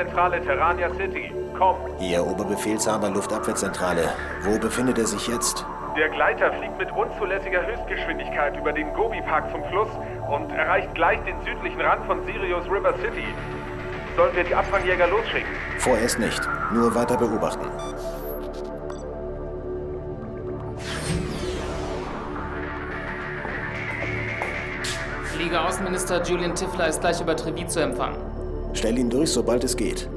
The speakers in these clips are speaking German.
Luftabwehrzentrale Terrania City. Komm. Hier, Oberbefehlshaber Luftabwehrzentrale. Wo befindet er sich jetzt? Der Gleiter fliegt mit unzulässiger Höchstgeschwindigkeit über den Gobi Park zum Fluss und erreicht gleich den südlichen Rand von Sirius River City. Sollen wir die Abfangjäger losschicken? Vorerst nicht. Nur weiter beobachten. Fliegeraußenminister Julian Tiffler ist gleich über Trevi zu empfangen. Stell ihn durch, sobald es geht.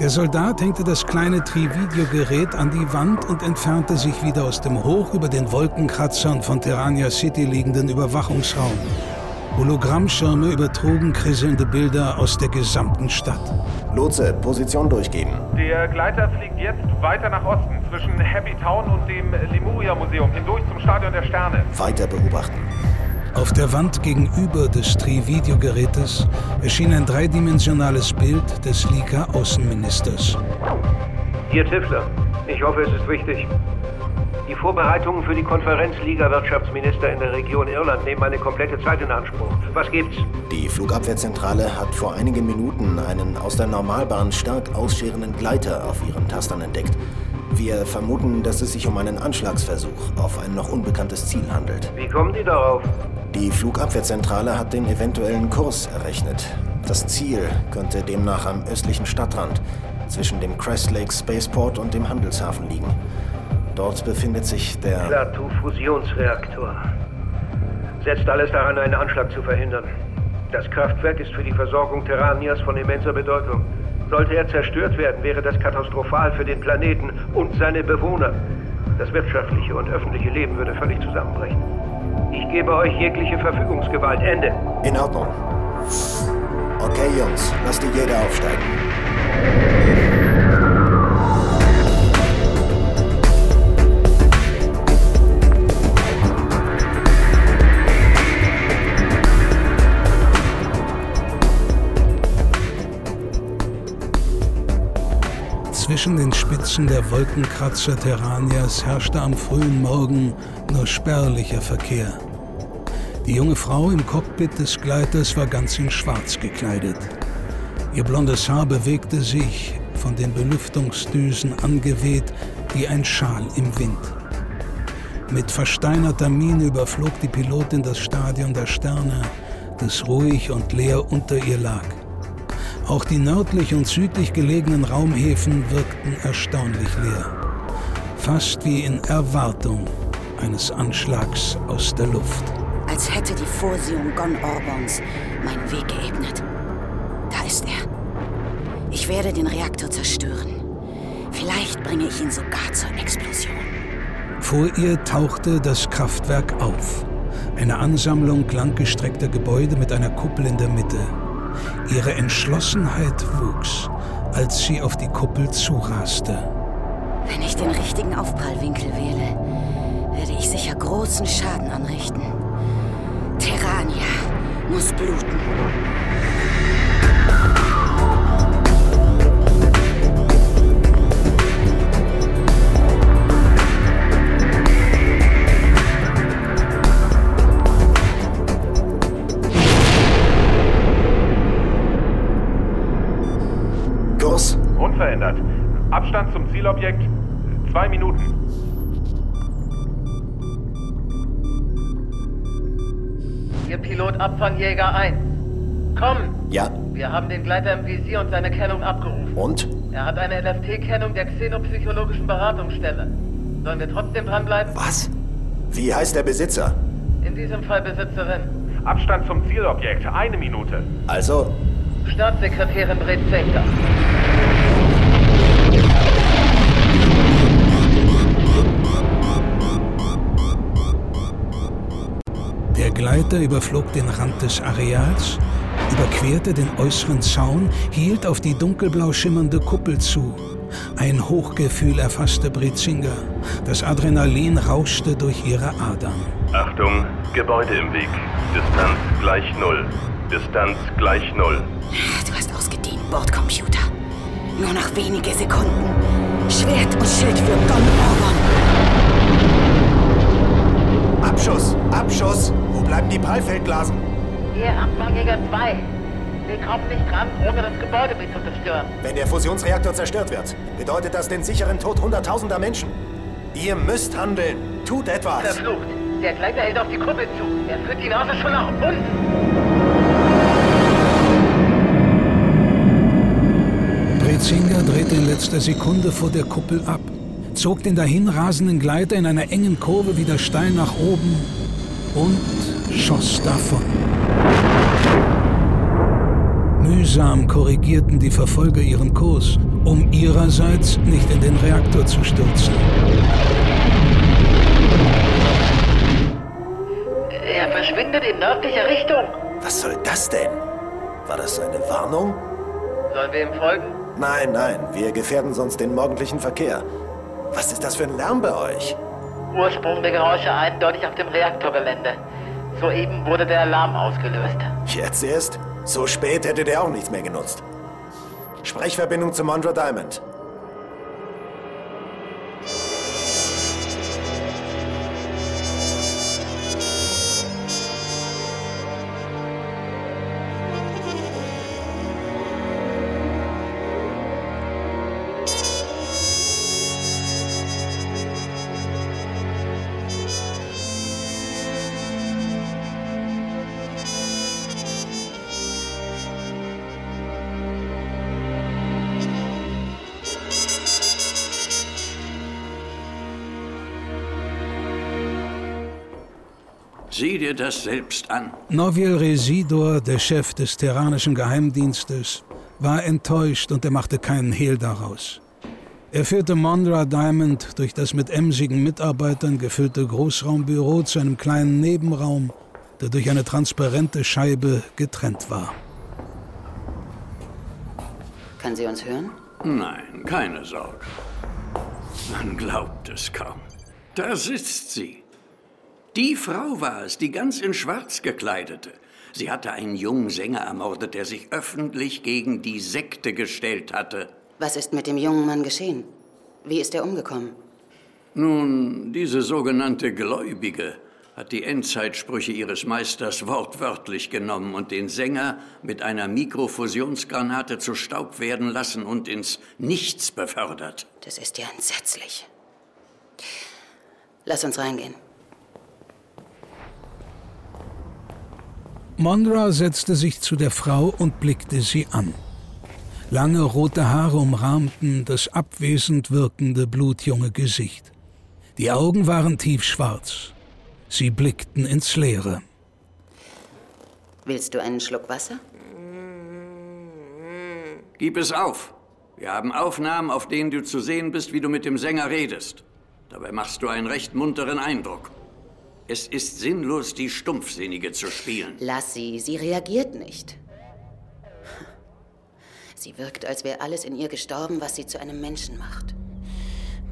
Der Soldat hängte das kleine Tri-Videogerät an die Wand und entfernte sich wieder aus dem hoch über den Wolkenkratzern von Terrania City liegenden Überwachungsraum. Hologrammschirme übertrugen kriselnde Bilder aus der gesamten Stadt. Lotse, Position durchgeben. Der Gleiter fliegt jetzt weiter nach Osten, zwischen Happy Town und dem Lemuria Museum, hindurch zum Stadion der Sterne. Weiter beobachten. Auf der Wand gegenüber des Tri-Videogerätes erschien ein dreidimensionales Bild des Liga Außenministers. Hier Tiffler. Ich hoffe, es ist richtig. Die Vorbereitungen für die Konferenz Liga-Wirtschaftsminister in der Region Irland nehmen eine komplette Zeit in Anspruch. Was gibt's? Die Flugabwehrzentrale hat vor einigen Minuten einen aus der Normalbahn stark ausscherenden Gleiter auf ihren Tastern entdeckt. Wir vermuten, dass es sich um einen Anschlagsversuch auf ein noch unbekanntes Ziel handelt. Wie kommen die darauf? Die Flugabwehrzentrale hat den eventuellen Kurs errechnet. Das Ziel könnte demnach am östlichen Stadtrand zwischen dem Crest Lake Spaceport und dem Handelshafen liegen. Dort befindet sich der... Plateau-Fusionsreaktor. Setzt alles daran, einen Anschlag zu verhindern. Das Kraftwerk ist für die Versorgung Terranias von immenser Bedeutung. Sollte er zerstört werden, wäre das katastrophal für den Planeten und seine Bewohner. Das wirtschaftliche und öffentliche Leben würde völlig zusammenbrechen. Ich gebe euch jegliche Verfügungsgewalt. Ende. In Ordnung. Okay, Jungs, lasst die jeder aufsteigen. Zwischen den Spitzen der Wolkenkratzer Terranias herrschte am frühen Morgen nur spärlicher Verkehr. Die junge Frau im Cockpit des Gleiters war ganz in Schwarz gekleidet. Ihr blondes Haar bewegte sich, von den Belüftungsdüsen angeweht, wie ein Schal im Wind. Mit versteinerter Miene überflog die Pilotin das Stadion der Sterne, das ruhig und leer unter ihr lag. Auch die nördlich und südlich gelegenen Raumhäfen wirkten erstaunlich leer. Fast wie in Erwartung eines Anschlags aus der Luft. Als hätte die Vorsehung Gon Orbons meinen Weg geebnet. Da ist er. Ich werde den Reaktor zerstören. Vielleicht bringe ich ihn sogar zur Explosion. Vor ihr tauchte das Kraftwerk auf. Eine Ansammlung langgestreckter Gebäude mit einer Kuppel in der Mitte. Ihre Entschlossenheit wuchs, als sie auf die Kuppel zuraste. Wenn ich den richtigen Aufprallwinkel wähle, werde ich sicher großen Schaden anrichten. Terrania muss bluten. Unverändert. Abstand zum Zielobjekt zwei Minuten. Ihr Pilot Abfangjäger 1. Komm! Ja, Wir haben den Gleiter im Visier und seine Kennung abgerufen. und? Er hat eine LFT-Kennung der xenopsychologischen Beratungsstelle. Sollen wir trotzdem dranbleiben? Was? Wie heißt der Besitzer? In diesem Fall Besitzerin. Abstand zum Zielobjekt eine Minute. Also, Staatssekretärin Brezenka. Gleiter überflog den Rand des Areals, überquerte den äußeren Zaun, hielt auf die dunkelblau schimmernde Kuppel zu. Ein Hochgefühl erfasste Brezinger. Das Adrenalin rauschte durch ihre Adern. Achtung, Gebäude im Weg. Distanz gleich Null. Distanz gleich Null. Du hast ausgedient, Bordcomputer. Nur noch wenige Sekunden. Schwert und Schild für Gon Orgon. Abschuss! Abschuss! Bleiben die Prallfeldblasen? Hier, Abfangjäger 2. Wir kommen nicht dran, ohne das Gebäude mit zu zerstören. Wenn der Fusionsreaktor zerstört wird, bedeutet das den sicheren Tod hunderttausender Menschen. Ihr müsst handeln. Tut etwas. Verflucht. Der Gleiter hält auf die Kuppel zu. Er führt die Nase schon nach unten. Brezinger drehte in letzter Sekunde vor der Kuppel ab, zog den dahinrasenden Gleiter in einer engen Kurve wieder steil nach oben und schoss davon. Mühsam korrigierten die Verfolger ihren Kurs, um ihrerseits nicht in den Reaktor zu stürzen. Er verschwindet in nördlicher Richtung. Was soll das denn? War das eine Warnung? Sollen wir ihm folgen? Nein, nein, wir gefährden sonst den morgendlichen Verkehr. Was ist das für ein Lärm bei euch? Ursprung der Geräusche eindeutig auf dem Reaktorgelände. Soeben wurde der Alarm ausgelöst. Jetzt erst? So spät hätte der auch nichts mehr genutzt. Sprechverbindung zu Mondra Diamond. Sieh dir das selbst an. Noviel Residor, der Chef des terranischen Geheimdienstes, war enttäuscht und er machte keinen Hehl daraus. Er führte Mondra Diamond durch das mit emsigen Mitarbeitern gefüllte Großraumbüro zu einem kleinen Nebenraum, der durch eine transparente Scheibe getrennt war. Kann sie uns hören? Nein, keine Sorge. Man glaubt es kaum. Da sitzt sie. Die Frau war es, die ganz in Schwarz gekleidete. Sie hatte einen jungen Sänger ermordet, der sich öffentlich gegen die Sekte gestellt hatte. Was ist mit dem jungen Mann geschehen? Wie ist er umgekommen? Nun, diese sogenannte Gläubige hat die Endzeitsprüche ihres Meisters wortwörtlich genommen und den Sänger mit einer Mikrofusionsgranate zu Staub werden lassen und ins Nichts befördert. Das ist ja entsetzlich. Lass uns reingehen. Mondra setzte sich zu der Frau und blickte sie an. Lange rote Haare umrahmten das abwesend wirkende blutjunge Gesicht. Die Augen waren tiefschwarz. Sie blickten ins Leere. Willst du einen Schluck Wasser? Gib es auf. Wir haben Aufnahmen, auf denen du zu sehen bist, wie du mit dem Sänger redest. Dabei machst du einen recht munteren Eindruck. Es ist sinnlos, die Stumpfsinnige zu spielen. Lass sie, sie reagiert nicht. Sie wirkt, als wäre alles in ihr gestorben, was sie zu einem Menschen macht.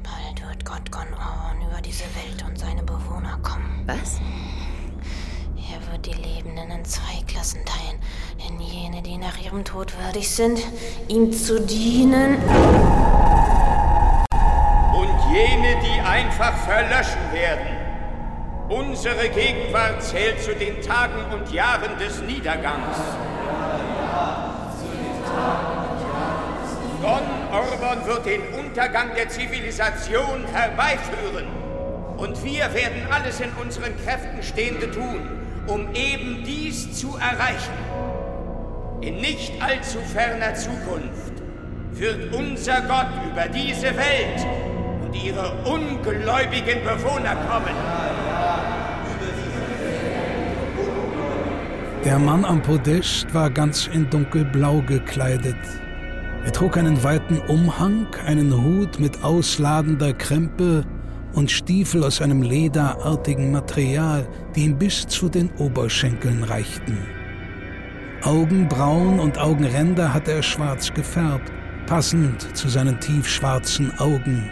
Bald wird Gott Gon Orn über diese Welt und seine Bewohner kommen. Was? Er wird die Lebenden in zwei Klassen teilen. In jene, die nach ihrem Tod würdig sind, ihm zu dienen. Und jene, die einfach verlöschen werden. Unsere Gegenwart zählt zu den Tagen und Jahren des Niedergangs. Gon Orban wird den Untergang der Zivilisation herbeiführen. Und wir werden alles in unseren Kräften Stehende tun, um eben dies zu erreichen. In nicht allzu ferner Zukunft wird unser Gott über diese Welt und ihre ungläubigen Bewohner kommen. Der Mann am Podest war ganz in dunkelblau gekleidet. Er trug einen weiten Umhang, einen Hut mit ausladender Krempe und Stiefel aus einem lederartigen Material, die ihm bis zu den Oberschenkeln reichten. Augenbrauen und Augenränder hatte er schwarz gefärbt, passend zu seinen tiefschwarzen Augen.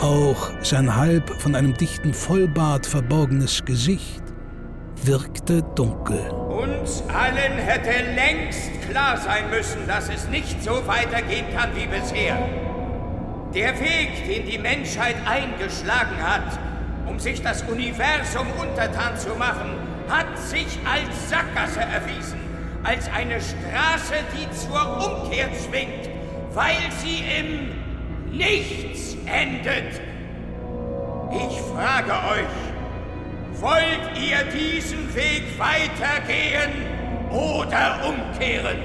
Auch sein halb von einem dichten Vollbart verborgenes Gesicht wirkte dunkel. Uns allen hätte längst klar sein müssen, dass es nicht so weitergehen kann wie bisher. Der Weg, den die Menschheit eingeschlagen hat, um sich das Universum untertan zu machen, hat sich als Sackgasse erwiesen, als eine Straße, die zur Umkehr zwingt, weil sie im Nichts endet. Ich frage euch, wollt ihr diesen Weg weitergehen oder umkehren?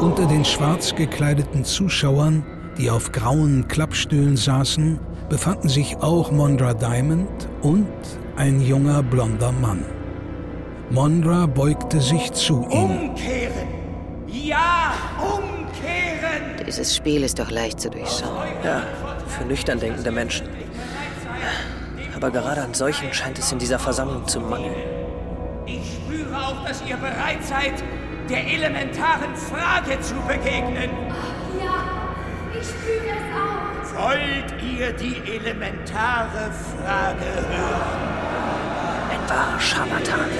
Unter den schwarz gekleideten Zuschauern, die auf grauen Klappstühlen saßen, befanden sich auch Mondra Diamond und ein junger blonder Mann. Mondra beugte sich zu ihm. Umkehren! Ja, umkehren! Dieses Spiel ist doch leicht zu durchschauen. Ja, für nüchtern denkende Menschen. Aber gerade an solchen scheint es in dieser Versammlung zu mangeln. Ich spüre auch, dass ihr bereit seid, der elementaren Frage zu begegnen. Ja, ich spüre es auch. Wollt ihr die elementare Frage hören? Ein wahrer Scharlatan.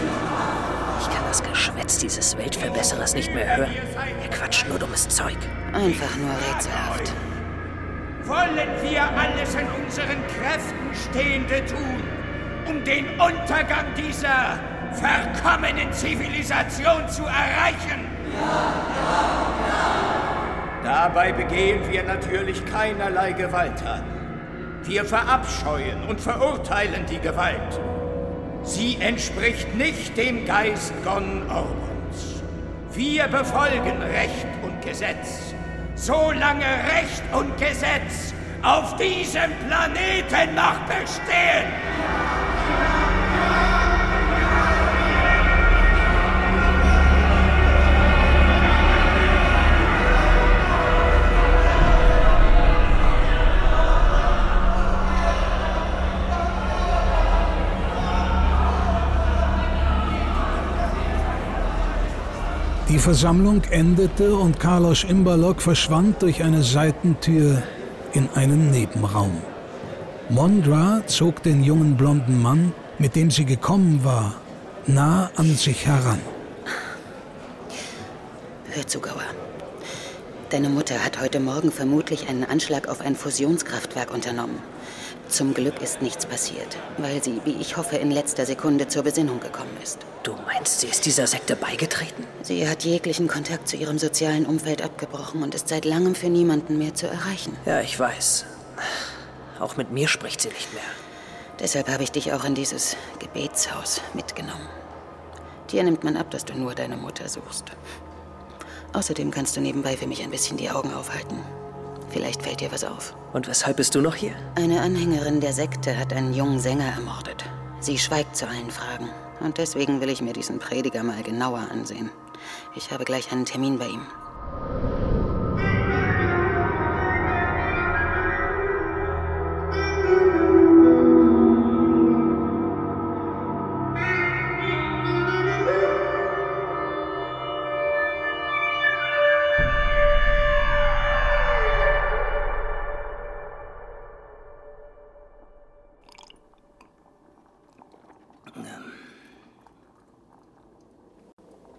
Ich kann das Geschwätz dieses Weltverbesserers nicht mehr hören. Er quatscht nur dummes Zeug. Einfach nur rätselhaft. Wollen wir alles in unseren Kräften Stehende tun, um den Untergang dieser verkommenen Zivilisation zu erreichen? Ja, ja, ja. Dabei begehen wir natürlich keinerlei Gewalttaten. Wir verabscheuen und verurteilen die Gewalt. Sie entspricht nicht dem Geist Gon Orbons. Wir befolgen Recht und Gesetz. Solange Recht und Gesetz auf diesem Planeten noch bestehen. Die Versammlung endete und Carlos Imbalok verschwand durch eine Seitentür in einen Nebenraum. Mondra zog den jungen blonden Mann, mit dem sie gekommen war, nah an sich heran. Hör zu, Gauer. Deine Mutter hat heute Morgen vermutlich einen Anschlag auf ein Fusionskraftwerk unternommen. Zum Glück ist nichts passiert, weil sie, wie ich hoffe, in letzter Sekunde zur Besinnung gekommen ist. Du meinst, sie ist dieser Sekte beigetreten? Sie hat jeglichen Kontakt zu ihrem sozialen Umfeld abgebrochen und ist seit langem für niemanden mehr zu erreichen. Ja, ich weiß. Auch mit mir spricht sie nicht mehr. Deshalb habe ich dich auch in dieses Gebetshaus mitgenommen. Dir nimmt man ab, dass du nur deine Mutter suchst. Außerdem kannst du nebenbei für mich ein bisschen die Augen aufhalten. Vielleicht fällt dir was auf. Und weshalb bist du noch hier? Eine Anhängerin der Sekte hat einen jungen Sänger ermordet. Sie schweigt zu allen Fragen. Und deswegen will ich mir diesen Prediger mal genauer ansehen. Ich habe gleich einen Termin bei ihm.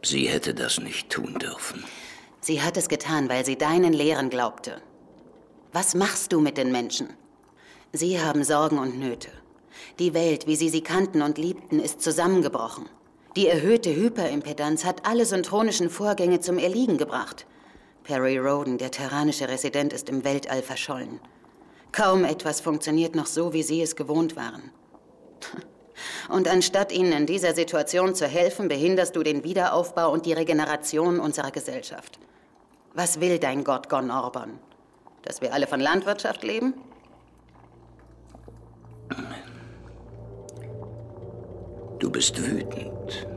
Sie hätte das nicht tun dürfen. Sie hat es getan, weil sie deinen Lehren glaubte. Was machst du mit den Menschen? Sie haben Sorgen und Nöte. Die Welt, wie sie sie kannten und liebten, ist zusammengebrochen. Die erhöhte Hyperimpedanz hat alle syntronischen Vorgänge zum Erliegen gebracht. Perry Roden, der terranische Resident, ist im Weltall verschollen. Kaum etwas funktioniert noch so, wie Sie es gewohnt waren. Und anstatt ihnen in dieser Situation zu helfen, behinderst du den Wiederaufbau und die Regeneration unserer Gesellschaft. Was will dein Gott Gon Orban? Dass wir alle von Landwirtschaft leben? Du bist wütend.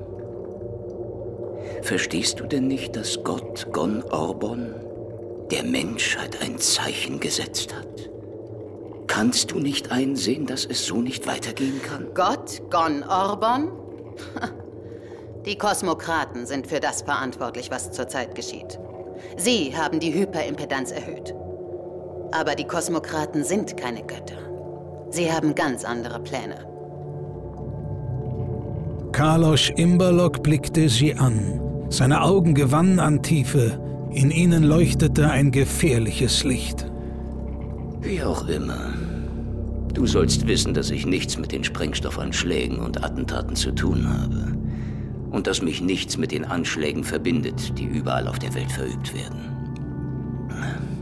Verstehst du denn nicht, dass Gott Gon Orbon der Menschheit ein Zeichen gesetzt hat? Kannst du nicht einsehen, dass es so nicht weitergehen kann? Gott Gon Orban? Die Kosmokraten sind für das verantwortlich, was zurzeit geschieht. Sie haben die Hyperimpedanz erhöht. Aber die Kosmokraten sind keine Götter. Sie haben ganz andere Pläne. Carlos Imberlock blickte sie an. Seine Augen gewannen an Tiefe. In ihnen leuchtete ein gefährliches Licht. Wie auch immer. Du sollst wissen, dass ich nichts mit den Sprengstoffanschlägen und Attentaten zu tun habe. Und dass mich nichts mit den Anschlägen verbindet, die überall auf der Welt verübt werden.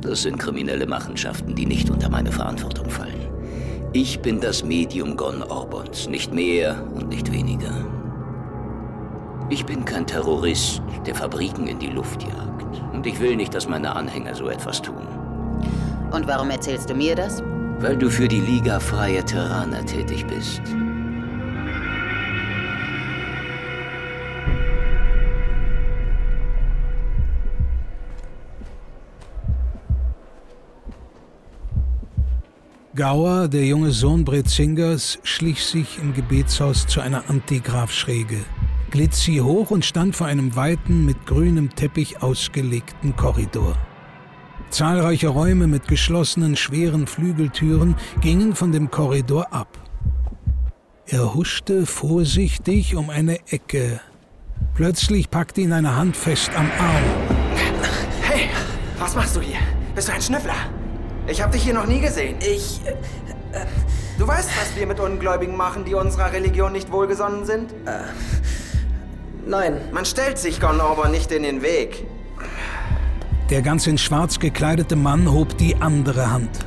Das sind kriminelle Machenschaften, die nicht unter meine Verantwortung fallen. Ich bin das Medium Gon Orbons, nicht mehr und nicht weniger. Ich bin kein Terrorist, der Fabriken in die Luft jagt. Und ich will nicht, dass meine Anhänger so etwas tun. Und warum erzählst du mir das? Weil du für die Liga Freie Terraner tätig bist. Gauer, der junge Sohn Brezingers, schlich sich im Gebetshaus zu einer Antigrafschräge, glitt sie hoch und stand vor einem weiten, mit grünem Teppich ausgelegten Korridor. Zahlreiche Räume mit geschlossenen, schweren Flügeltüren gingen von dem Korridor ab. Er huschte vorsichtig um eine Ecke. Plötzlich packte ihn eine Hand fest am Arm. Hey, was machst du hier? Bist du ein Schnüffler? Ich habe dich hier noch nie gesehen. Ich. Äh, äh, du weißt, was wir mit Ungläubigen machen, die unserer Religion nicht wohlgesonnen sind? Äh. Nein. Man stellt sich Gon Orban nicht in den Weg. Der ganz in schwarz gekleidete Mann hob die andere Hand.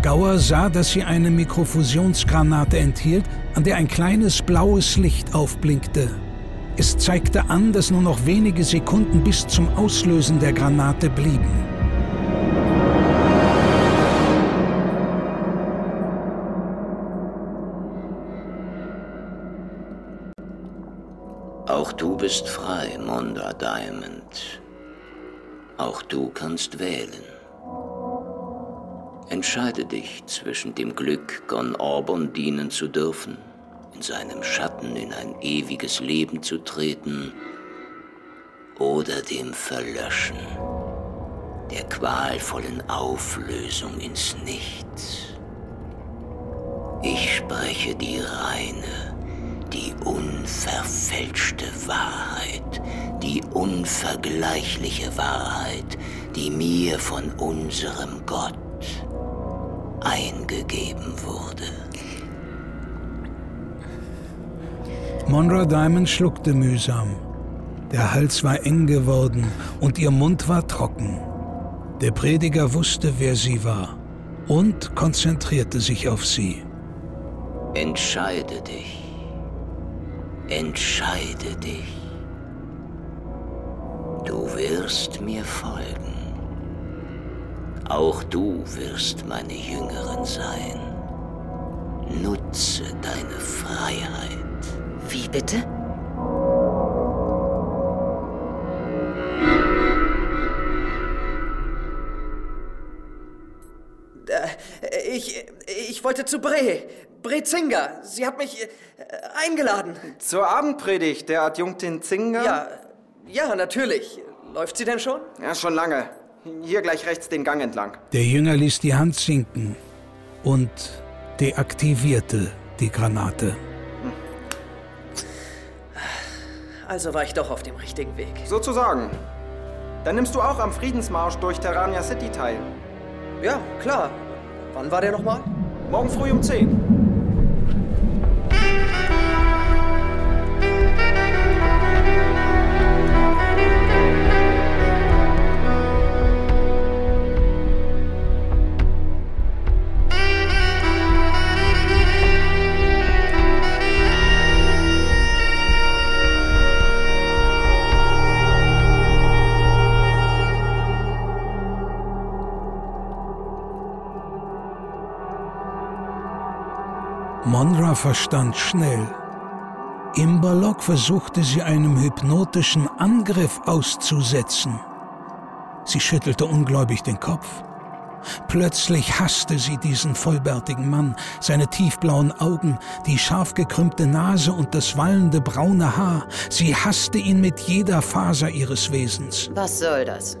Gauer sah, dass sie eine Mikrofusionsgranate enthielt, an der ein kleines blaues Licht aufblinkte. Es zeigte an, dass nur noch wenige Sekunden bis zum Auslösen der Granate blieben. Auch du bist frei, Monda Diamond. Auch du kannst wählen. Entscheide dich zwischen dem Glück, Gon Orbon dienen zu dürfen, in seinem Schatten in ein ewiges Leben zu treten, oder dem Verlöschen, der qualvollen Auflösung ins Nichts. Ich spreche die reine, die unverfälschte Wahrheit, die unvergleichliche Wahrheit, die mir von unserem Gott eingegeben wurde. Monra Diamond schluckte mühsam. Der Hals war eng geworden und ihr Mund war trocken. Der Prediger wusste, wer sie war und konzentrierte sich auf sie. Entscheide dich. Entscheide dich. Du wirst mir folgen. Auch du wirst meine Jüngerin sein. Nutze deine Freiheit. Wie bitte? Äh, ich, ich wollte zu Bre. Bre Zinger. Sie hat mich äh, eingeladen. Zur Abendpredigt der Adjunktin Zinger? Ja, ja, natürlich. Läuft sie denn schon? Ja, schon lange. Hier gleich rechts den Gang entlang. Der Jünger ließ die Hand sinken und deaktivierte die Granate. Also war ich doch auf dem richtigen Weg. Sozusagen. Dann nimmst du auch am Friedensmarsch durch Terrania City teil. Ja, klar. Wann war der nochmal? Morgen früh um 10. Mondra verstand schnell. Imberlock versuchte sie einem hypnotischen Angriff auszusetzen. Sie schüttelte ungläubig den Kopf. Plötzlich hasste sie diesen vollbärtigen Mann, seine tiefblauen Augen, die scharf gekrümmte Nase und das wallende braune Haar. Sie hasste ihn mit jeder Faser ihres Wesens. Was soll das?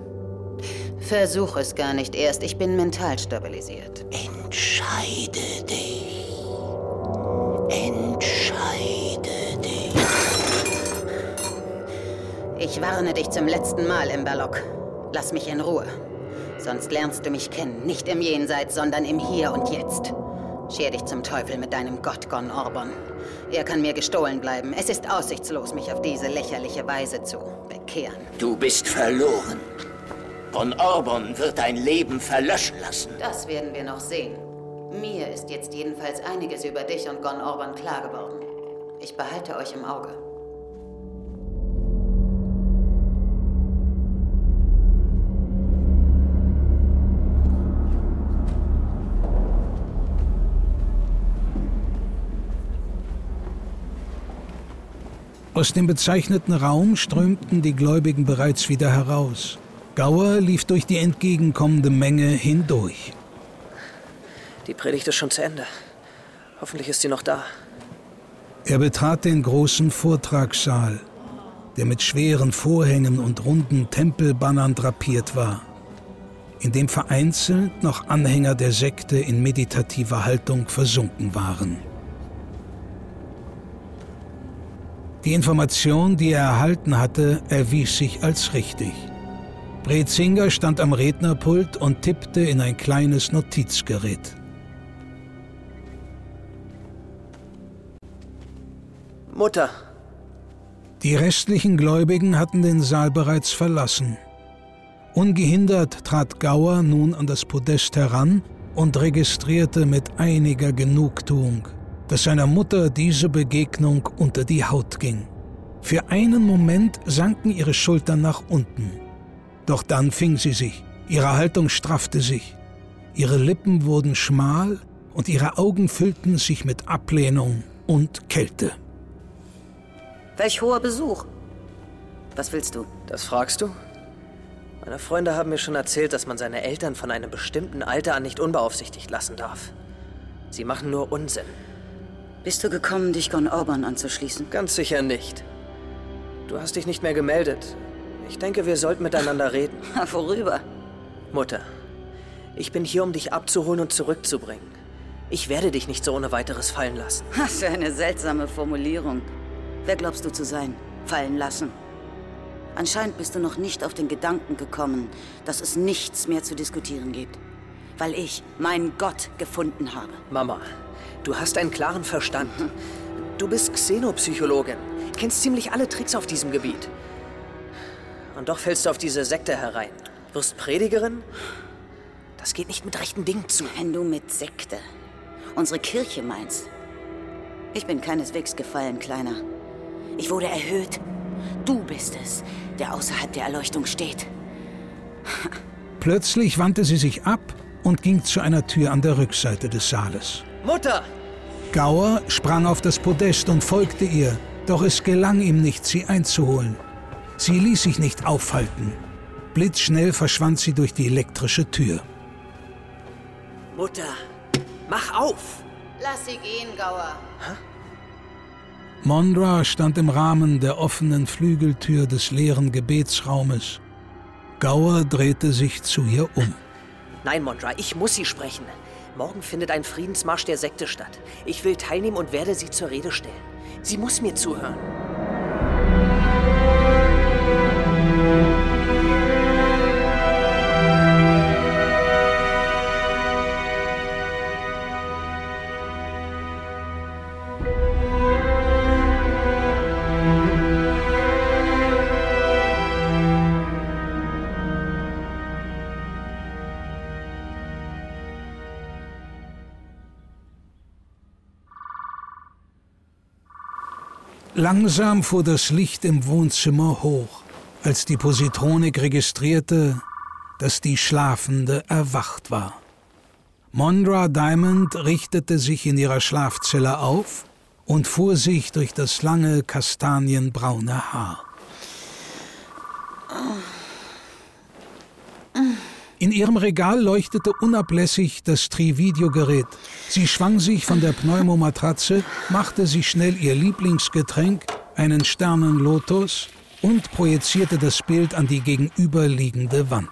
Versuch es gar nicht erst, ich bin mental stabilisiert. Entscheide dich. Entscheide dich. Ich warne dich zum letzten Mal, Imberlock. Lass mich in Ruhe. Sonst lernst du mich kennen, nicht im Jenseits, sondern im Hier und Jetzt. Scher dich zum Teufel mit deinem Gott, Gon Orbon. Er kann mir gestohlen bleiben. Es ist aussichtslos, mich auf diese lächerliche Weise zu bekehren. Du bist verloren. Gon Orbon wird dein Leben verlöschen lassen. Das werden wir noch sehen. Mir ist jetzt jedenfalls einiges über dich und Gon Orbon klar geworden. Ich behalte euch im Auge. Aus dem bezeichneten Raum strömten die Gläubigen bereits wieder heraus. Gauer lief durch die entgegenkommende Menge hindurch. Die Predigt ist schon zu Ende. Hoffentlich ist sie noch da. Er betrat den großen Vortragssaal, der mit schweren Vorhängen und runden Tempelbannern drapiert war, in dem vereinzelt noch Anhänger der Sekte in meditativer Haltung versunken waren. Die Information, die er erhalten hatte, erwies sich als richtig. Brezinger stand am Rednerpult und tippte in ein kleines Notizgerät. Mutter. Die restlichen Gläubigen hatten den Saal bereits verlassen. Ungehindert trat Gauer nun an das Podest heran und registrierte mit einiger Genugtuung, dass seiner Mutter diese Begegnung unter die Haut ging. Für einen Moment sanken ihre Schultern nach unten. Doch dann fing sie sich, ihre Haltung straffte sich, ihre Lippen wurden schmal und ihre Augen füllten sich mit Ablehnung und Kälte. Welch hoher Besuch. Was willst du? Das fragst du? Meine Freunde haben mir schon erzählt, dass man seine Eltern von einem bestimmten Alter an nicht unbeaufsichtigt lassen darf. Sie machen nur Unsinn. Bist du gekommen, dich Gon Orban anzuschließen? Ganz sicher nicht. Du hast dich nicht mehr gemeldet. Ich denke, wir sollten miteinander reden. Worüber? Mutter, ich bin hier, um dich abzuholen und zurückzubringen. Ich werde dich nicht so ohne weiteres fallen lassen. Was für eine seltsame Formulierung. Wer glaubst du zu sein? Fallen lassen. Anscheinend bist du noch nicht auf den Gedanken gekommen, dass es nichts mehr zu diskutieren gibt. Weil ich meinen Gott gefunden habe. Mama, du hast einen klaren Verstand. Du bist Xenopsychologin, kennst ziemlich alle Tricks auf diesem Gebiet. Und doch fällst du auf diese Sekte herein. Wirst Predigerin? Das geht nicht mit rechten Dingen zu. Wenn du mit Sekte unsere Kirche meinst. Ich bin keineswegs gefallen, Kleiner. Ich wurde erhöht. Du bist es, der außerhalb der Erleuchtung steht. Plötzlich wandte sie sich ab und ging zu einer Tür an der Rückseite des Saales. Mutter! Gauer sprang auf das Podest und folgte ihr, doch es gelang ihm nicht, sie einzuholen. Sie ließ sich nicht aufhalten. Blitzschnell verschwand sie durch die elektrische Tür. Mutter, mach auf! Lass sie gehen, Gauer. Mondra stand im Rahmen der offenen Flügeltür des leeren Gebetsraumes. Gauer drehte sich zu ihr um. Nein, Mondra, ich muss sie sprechen. Morgen findet ein Friedensmarsch der Sekte statt. Ich will teilnehmen und werde sie zur Rede stellen. Sie muss mir zuhören. Langsam fuhr das Licht im Wohnzimmer hoch, als die Positronik registrierte, dass die Schlafende erwacht war. Mondra Diamond richtete sich in ihrer Schlafzelle auf und fuhr sich durch das lange kastanienbraune Haar. In ihrem Regal leuchtete unablässig das Trivideo-Gerät. Sie schwang sich von der Pneumomatratze, machte sich schnell ihr Lieblingsgetränk, einen Sternenlotus, und projizierte das Bild an die gegenüberliegende Wand.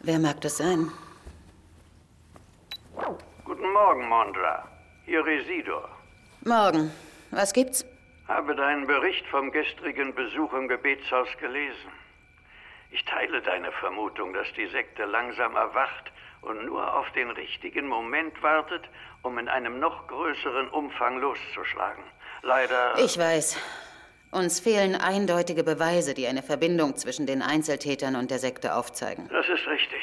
Wer mag das sein? Guten Morgen, Mondra. Hier Residor. Morgen. Was gibt's? Habe deinen Bericht vom gestrigen Besuch im Gebetshaus gelesen. Ich teile deine Vermutung, dass die Sekte langsam erwacht und nur auf den richtigen Moment wartet, um in einem noch größeren Umfang loszuschlagen. Leider. Ich weiß. Uns fehlen eindeutige Beweise, die eine Verbindung zwischen den Einzeltätern und der Sekte aufzeigen. Das ist richtig.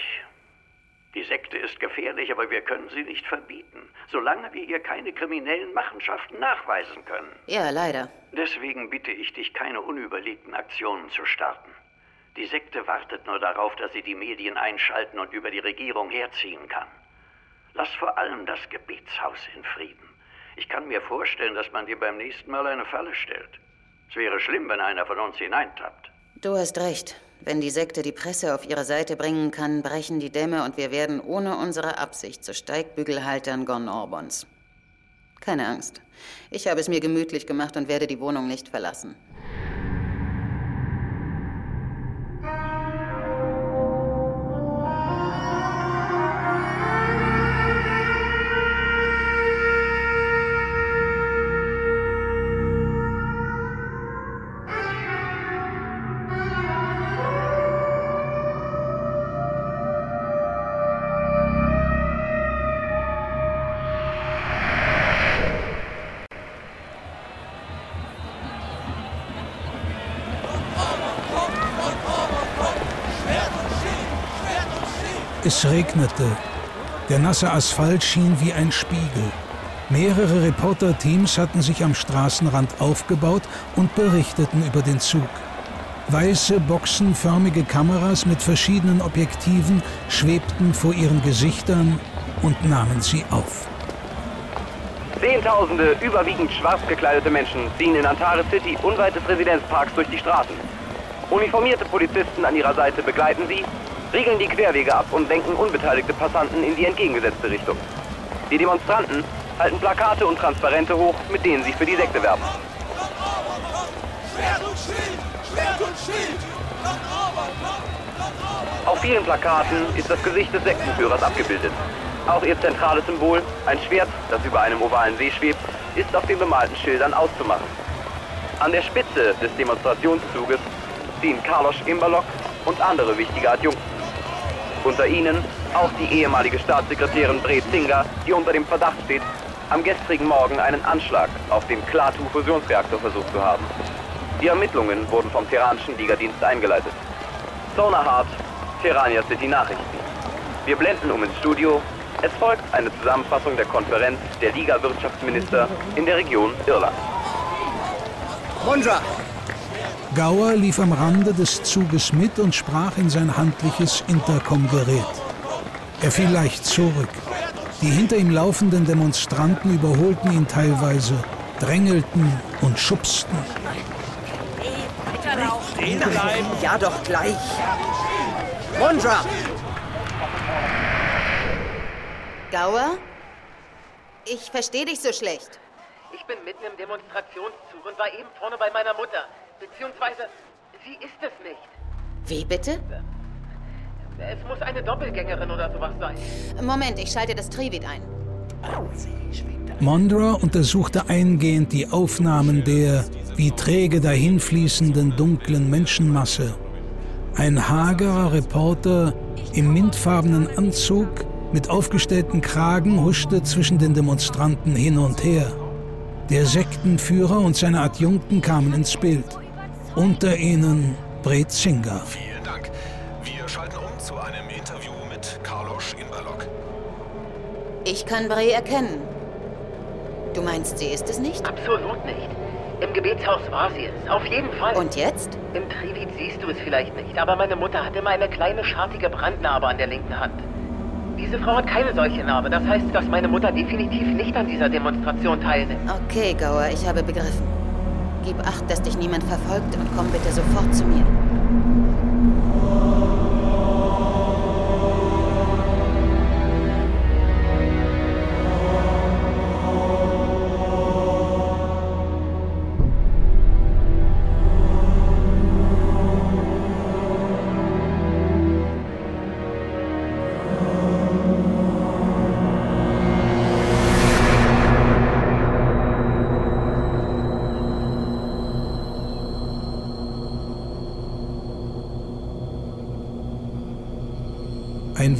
Die Sekte ist gefährlich, aber wir können sie nicht verbieten, solange wir ihr keine kriminellen Machenschaften nachweisen können. Ja, leider. Deswegen bitte ich dich, keine unüberlegten Aktionen zu starten. Die Sekte wartet nur darauf, dass sie die Medien einschalten und über die Regierung herziehen kann. Lass vor allem das Gebetshaus in Frieden. Ich kann mir vorstellen, dass man dir beim nächsten Mal eine Falle stellt. Es wäre schlimm, wenn einer von uns hineintappt. Du hast recht. Wenn die Sekte die Presse auf ihre Seite bringen kann, brechen die Dämme und wir werden ohne unsere Absicht zu Steigbügelhaltern Gon Orbons. Keine Angst. Ich habe es mir gemütlich gemacht und werde die Wohnung nicht verlassen. Es regnete. Der nasse Asphalt schien wie ein Spiegel. Mehrere Reporterteams hatten sich am Straßenrand aufgebaut und berichteten über den Zug. Weiße, boxenförmige Kameras mit verschiedenen Objektiven schwebten vor ihren Gesichtern und nahmen sie auf. Zehntausende, überwiegend schwarz gekleidete Menschen ziehen in Antares City unweit des Residenzparks durch die Straßen. Uniformierte Polizisten an ihrer Seite begleiten sie, riegeln die Querwege ab und lenken unbeteiligte Passanten in die entgegengesetzte Richtung. Die Demonstranten halten Plakate und Transparente hoch, mit denen sie für die Sekte werben. Auf vielen Plakaten ist das Gesicht des Sektenführers abgebildet. Auch ihr zentrales Symbol, ein Schwert, das über einem ovalen See schwebt, ist auf den bemalten Schildern auszumachen. An der Spitze des Demonstrationszuges ziehen Carlos Imberlock und andere wichtige Adjunkten. Unter ihnen auch die ehemalige Staatssekretärin Bre Zinger, die unter dem Verdacht steht, am gestrigen Morgen einen Anschlag auf den Klaatu-Fusionsreaktor versucht zu haben. Die Ermittlungen wurden vom Terranischen Ligadienst eingeleitet. Zona Hart, Terrania City Nachrichten. Wir blenden um ins Studio. Es folgt eine Zusammenfassung der Konferenz der Liga-Wirtschaftsminister in der Region Irland. Mondra, Gauer lief am Rande des Zuges mit und sprach in sein handliches Intercom-Gerät. Er fiel leicht zurück. Die hinter ihm laufenden Demonstranten überholten ihn teilweise, drängelten und schubsten. Stehen bleiben. Ja, doch gleich. Mondra! Gauer? Ich verstehe dich so schlecht. Ich bin mitten im Demonstrationszug und war eben vorne bei meiner Mutter. Beziehungsweise, sie ist es nicht. Wie bitte? Es muss eine Doppelgängerin oder sowas sein. Moment, ich schalte das Trivit ein. Mondra untersuchte eingehend die Aufnahmen der wie träge dahinfließenden dunklen Menschenmasse. Ein hagerer Reporter im mintfarbenen Anzug mit aufgestellten Kragen huschte zwischen den Demonstranten hin und her. Der Sektenführer und seine Adjunkten kamen ins Bild. Unter ihnen Bret Singer. Vielen Dank. Wir schalten um zu einem Interview mit Carlos Imberlock. Ich kann Bray erkennen. Du meinst, sie ist es nicht? Absolut nicht. Im Gebetshaus war sie es. Auf jeden Fall. Und jetzt? Im Trivit siehst du es vielleicht nicht, aber meine Mutter hat immer eine kleine schartige Brandnarbe an der linken Hand. Diese Frau hat keine solche Narbe. Das heißt, dass meine Mutter definitiv nicht an dieser Demonstration teilnimmt. Okay, Gower, ich habe begriffen. Gib acht, dass dich niemand verfolgt und komm bitte sofort zu mir.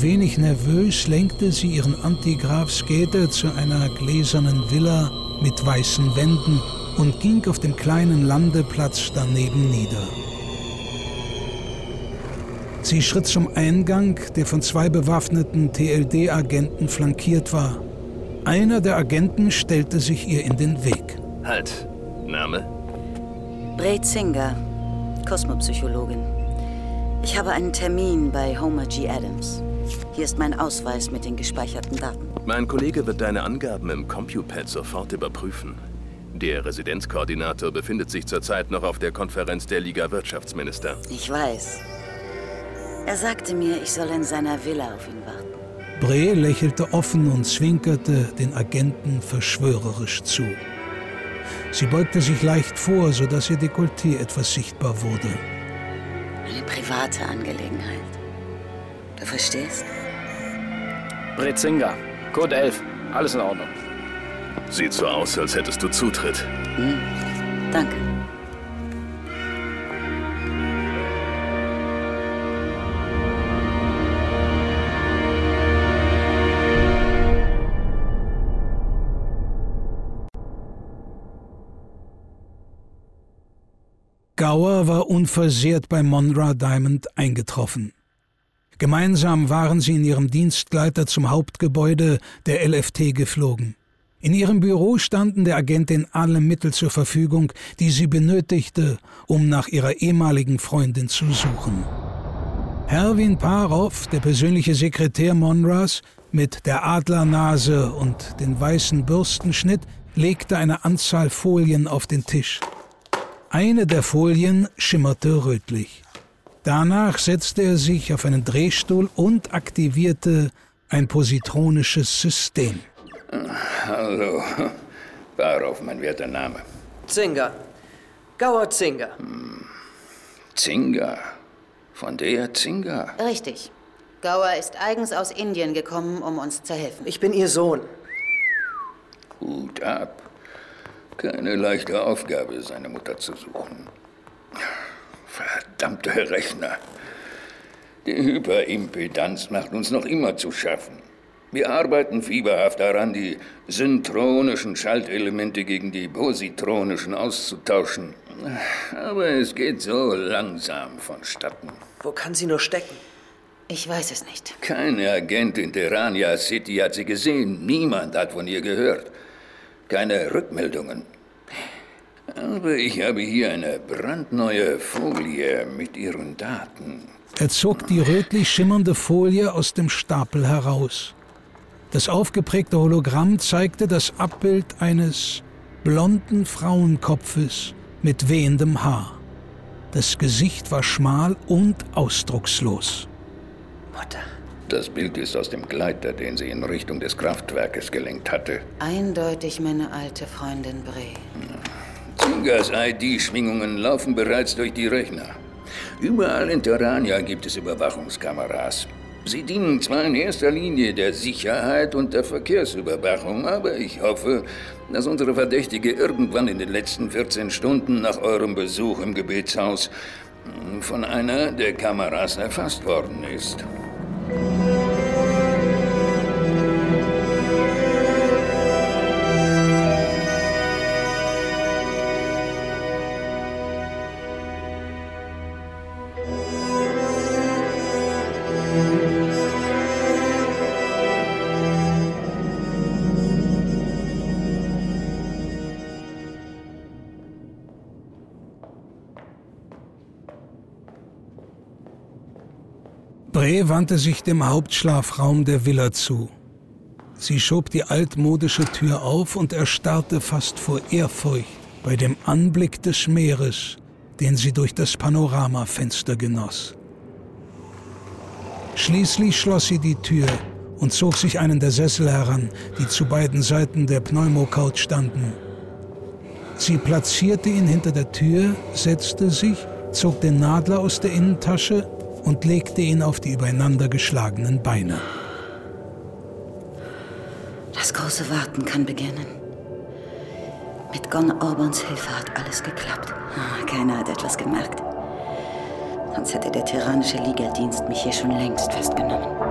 Ein wenig nervös lenkte sie ihren Antigraf-Skater zu einer gläsernen Villa mit weißen Wänden und ging auf dem kleinen Landeplatz daneben nieder. Sie schritt zum Eingang, der von zwei bewaffneten TLD-Agenten flankiert war. Einer der Agenten stellte sich ihr in den Weg. Halt. Name? Bray Zinger, Kosmopsychologin. Ich habe einen Termin bei Homer G. Adams. Hier ist mein Ausweis mit den gespeicherten Daten. Mein Kollege wird deine Angaben im CompuPad sofort überprüfen. Der Residenzkoordinator befindet sich zurzeit noch auf der Konferenz der Liga Wirtschaftsminister. Ich weiß. Er sagte mir, ich soll in seiner Villa auf ihn warten. Bre lächelte offen und zwinkerte den Agenten verschwörerisch zu. Sie beugte sich leicht vor, sodass ihr Dekolleté etwas sichtbar wurde. Eine private Angelegenheit. Du verstehst? Bretzinger, Code 11, alles in Ordnung. Sieht so aus, als hättest du Zutritt. Hm. Danke. Gower war unversehrt bei Monra Diamond eingetroffen. Gemeinsam waren sie in ihrem Dienstgleiter zum Hauptgebäude der LFT geflogen. In ihrem Büro standen der Agentin alle Mittel zur Verfügung, die sie benötigte, um nach ihrer ehemaligen Freundin zu suchen. Herwin Parov, der persönliche Sekretär Monras, mit der Adlernase und den weißen Bürstenschnitt, legte eine Anzahl Folien auf den Tisch. Eine der Folien schimmerte rötlich. Danach setzte er sich auf einen Drehstuhl und aktivierte ein positronisches System. Hallo. Darauf mein werter Name. Zinger. Gauer Zinger. Zinga. Von der Zinga. Richtig. Gower ist eigens aus Indien gekommen, um uns zu helfen. Ich bin Ihr Sohn. Hut ab. Keine leichte Aufgabe, seine Mutter zu suchen. Verdammte Rechner. Die Hyperimpedanz macht uns noch immer zu schaffen. Wir arbeiten fieberhaft daran, die syntronischen Schaltelemente gegen die positronischen auszutauschen. Aber es geht so langsam vonstatten. Wo kann sie nur stecken? Ich weiß es nicht. Keine Agent in Terrania City hat sie gesehen. Niemand hat von ihr gehört. Keine Rückmeldungen. Aber ich habe hier eine brandneue Folie mit ihren Daten. Er zog die rötlich schimmernde Folie aus dem Stapel heraus. Das aufgeprägte Hologramm zeigte das Abbild eines blonden Frauenkopfes mit wehendem Haar. Das Gesicht war schmal und ausdruckslos. Mutter. Das Bild ist aus dem Gleiter, den sie in Richtung des Kraftwerkes gelenkt hatte. Eindeutig meine alte Freundin Bre. Zingas ID-Schwingungen laufen bereits durch die Rechner. Überall in Terrania gibt es Überwachungskameras. Sie dienen zwar in erster Linie der Sicherheit und der Verkehrsüberwachung, aber ich hoffe, dass unsere Verdächtige irgendwann in den letzten 14 Stunden nach eurem Besuch im Gebetshaus von einer der Kameras erfasst worden ist. Bre wandte sich dem Hauptschlafraum der Villa zu. Sie schob die altmodische Tür auf und erstarrte fast vor Ehrfurcht bei dem Anblick des Meeres, den sie durch das Panoramafenster genoss. Schließlich schloss sie die Tür und zog sich einen der Sessel heran, die zu beiden Seiten der Pneumocouch standen. Sie platzierte ihn hinter der Tür, setzte sich, zog den Nadler aus der Innentasche und legte ihn auf die übereinander geschlagenen Beine. Das große Warten kann beginnen. Mit Gon Orbons Hilfe hat alles geklappt. Ah, keiner hat etwas gemerkt. Sonst hätte der tyrannische Liga-Dienst mich hier schon längst festgenommen.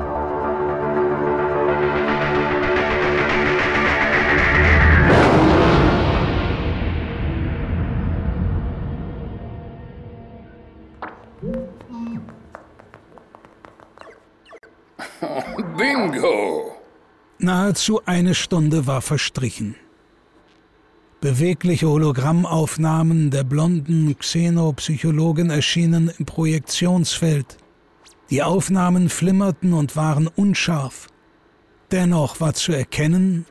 Nahezu eine Stunde war verstrichen. Bewegliche Hologrammaufnahmen der blonden Xenopsychologin erschienen im Projektionsfeld. Die Aufnahmen flimmerten und waren unscharf. Dennoch war zu erkennen,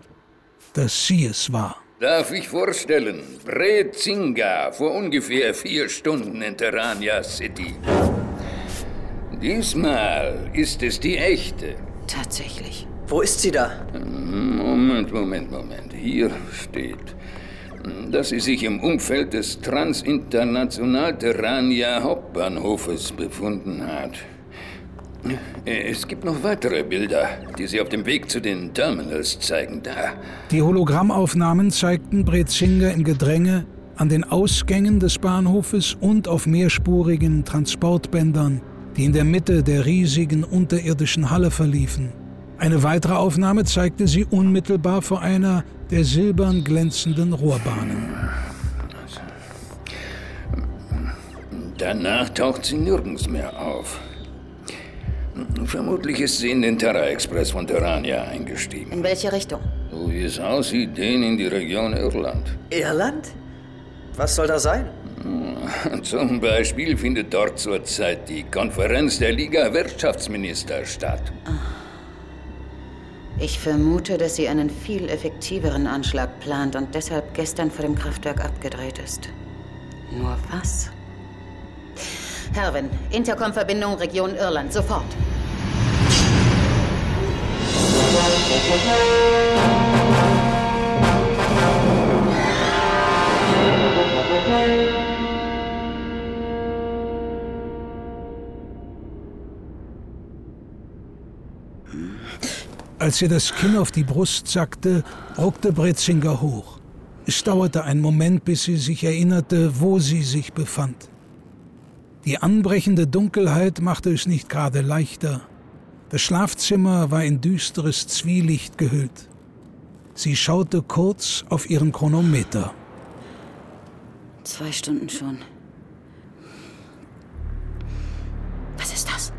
dass sie es war. Darf ich vorstellen, Bre Zinga vor ungefähr vier Stunden in Terrania City. Diesmal ist es die echte. Tatsächlich. Wo ist sie da? Moment, Moment, Moment. Hier steht, dass sie sich im Umfeld des Transinternational Terrania Hauptbahnhofes befunden hat. Es gibt noch weitere Bilder, die sie auf dem Weg zu den Terminals zeigen. Da. Die Hologrammaufnahmen zeigten Brezinger im Gedränge an den Ausgängen des Bahnhofes und auf mehrspurigen Transportbändern, die in der Mitte der riesigen unterirdischen Halle verliefen. Eine weitere Aufnahme zeigte sie unmittelbar vor einer der silbern glänzenden Rohrbahnen. Danach taucht sie nirgends mehr auf. Vermutlich ist sie in den Terra Express von Terrania eingestiegen. In welche Richtung? So wie es aussieht, den in die Region Irland. Irland? Was soll da sein? Zum Beispiel findet dort zurzeit die Konferenz der Liga Wirtschaftsminister statt. Ich vermute, dass sie einen viel effektiveren Anschlag plant und deshalb gestern vor dem Kraftwerk abgedreht ist. Nur was? Herwin, Intercom-Verbindung Region Irland, sofort. Als ihr das Kinn auf die Brust sackte, ruckte Bretzinger hoch. Es dauerte einen Moment, bis sie sich erinnerte, wo sie sich befand. Die anbrechende Dunkelheit machte es nicht gerade leichter. Das Schlafzimmer war in düsteres Zwielicht gehüllt. Sie schaute kurz auf ihren Chronometer. Zwei Stunden schon. Was ist das?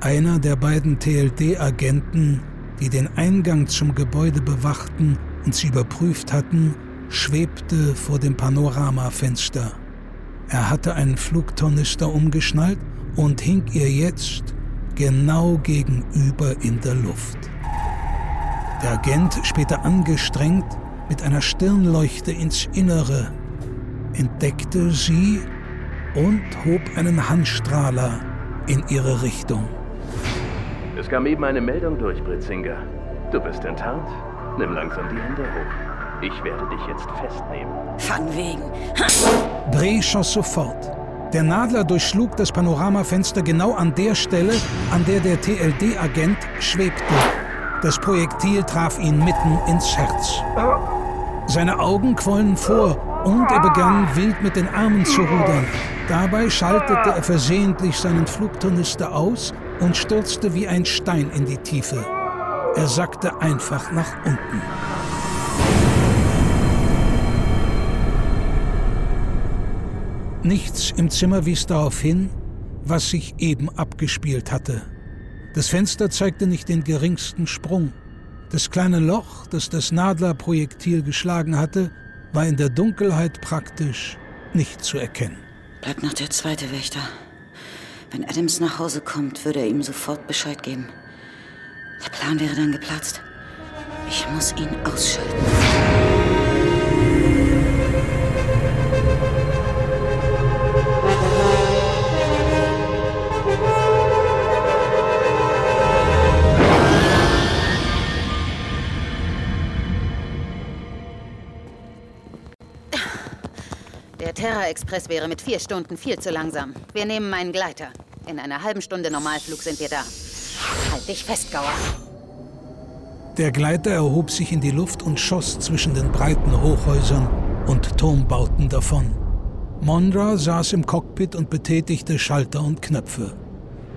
Einer der beiden TLD-Agenten, die den Eingang zum Gebäude bewachten und sie überprüft hatten, schwebte vor dem Panoramafenster. Er hatte einen Flugtornister umgeschnallt und hing ihr jetzt genau gegenüber in der Luft. Der Agent, später angestrengt, mit einer Stirnleuchte ins Innere, entdeckte sie und hob einen Handstrahler in ihre Richtung. Es kam eben eine Meldung durch, Britzinger. Du bist enttarnt. Nimm langsam die Hände hoch. Ich werde dich jetzt festnehmen. Von wegen. Bre schoss sofort. Der Nadler durchschlug das Panoramafenster genau an der Stelle, an der der TLD-Agent schwebte. Das Projektil traf ihn mitten ins Herz. Seine Augen quollen vor und er begann wild mit den Armen zu rudern. Dabei schaltete er versehentlich seinen Flugtornister aus und stürzte wie ein Stein in die Tiefe. Er sackte einfach nach unten. Nichts im Zimmer wies darauf hin, was sich eben abgespielt hatte. Das Fenster zeigte nicht den geringsten Sprung. Das kleine Loch, das das Nadlerprojektil geschlagen hatte, war in der Dunkelheit praktisch nicht zu erkennen. Bleibt noch der zweite Wächter. Wenn Adams nach Hause kommt, würde er ihm sofort Bescheid geben. Der Plan wäre dann geplatzt. Ich muss ihn ausschalten. Der Terra Express wäre mit vier Stunden viel zu langsam. Wir nehmen meinen Gleiter. In einer halben Stunde Normalflug sind wir da. Halt dich fest, Gauer. Der Gleiter erhob sich in die Luft und schoss zwischen den breiten Hochhäusern und Turmbauten davon. Mondra saß im Cockpit und betätigte Schalter und Knöpfe.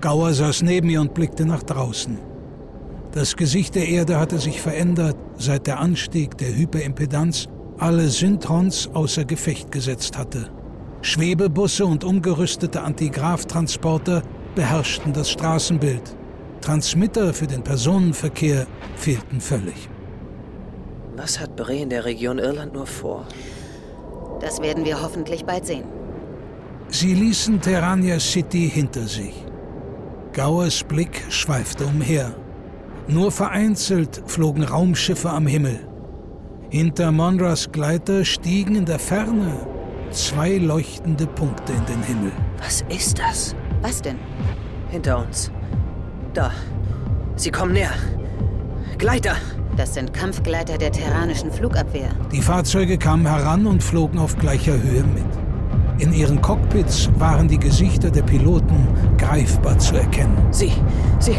Gauer saß neben ihr und blickte nach draußen. Das Gesicht der Erde hatte sich verändert, seit der Anstieg der Hyperimpedanz alle Syntrons außer Gefecht gesetzt hatte. Schwebebusse und umgerüstete Antigraftransporter beherrschten das Straßenbild. Transmitter für den Personenverkehr fehlten völlig. Was hat Bray in der Region Irland nur vor? Das werden wir hoffentlich bald sehen. Sie ließen Terrania City hinter sich. Gauers Blick schweifte umher. Nur vereinzelt flogen Raumschiffe am Himmel. Hinter Monras Gleiter stiegen in der Ferne zwei leuchtende Punkte in den Himmel. Was ist das? Was denn? Hinter uns. Da. Sie kommen näher. Gleiter! Das sind Kampfgleiter der terranischen Flugabwehr. Die Fahrzeuge kamen heran und flogen auf gleicher Höhe mit. In ihren Cockpits waren die Gesichter der Piloten greifbar zu erkennen. Sie, sie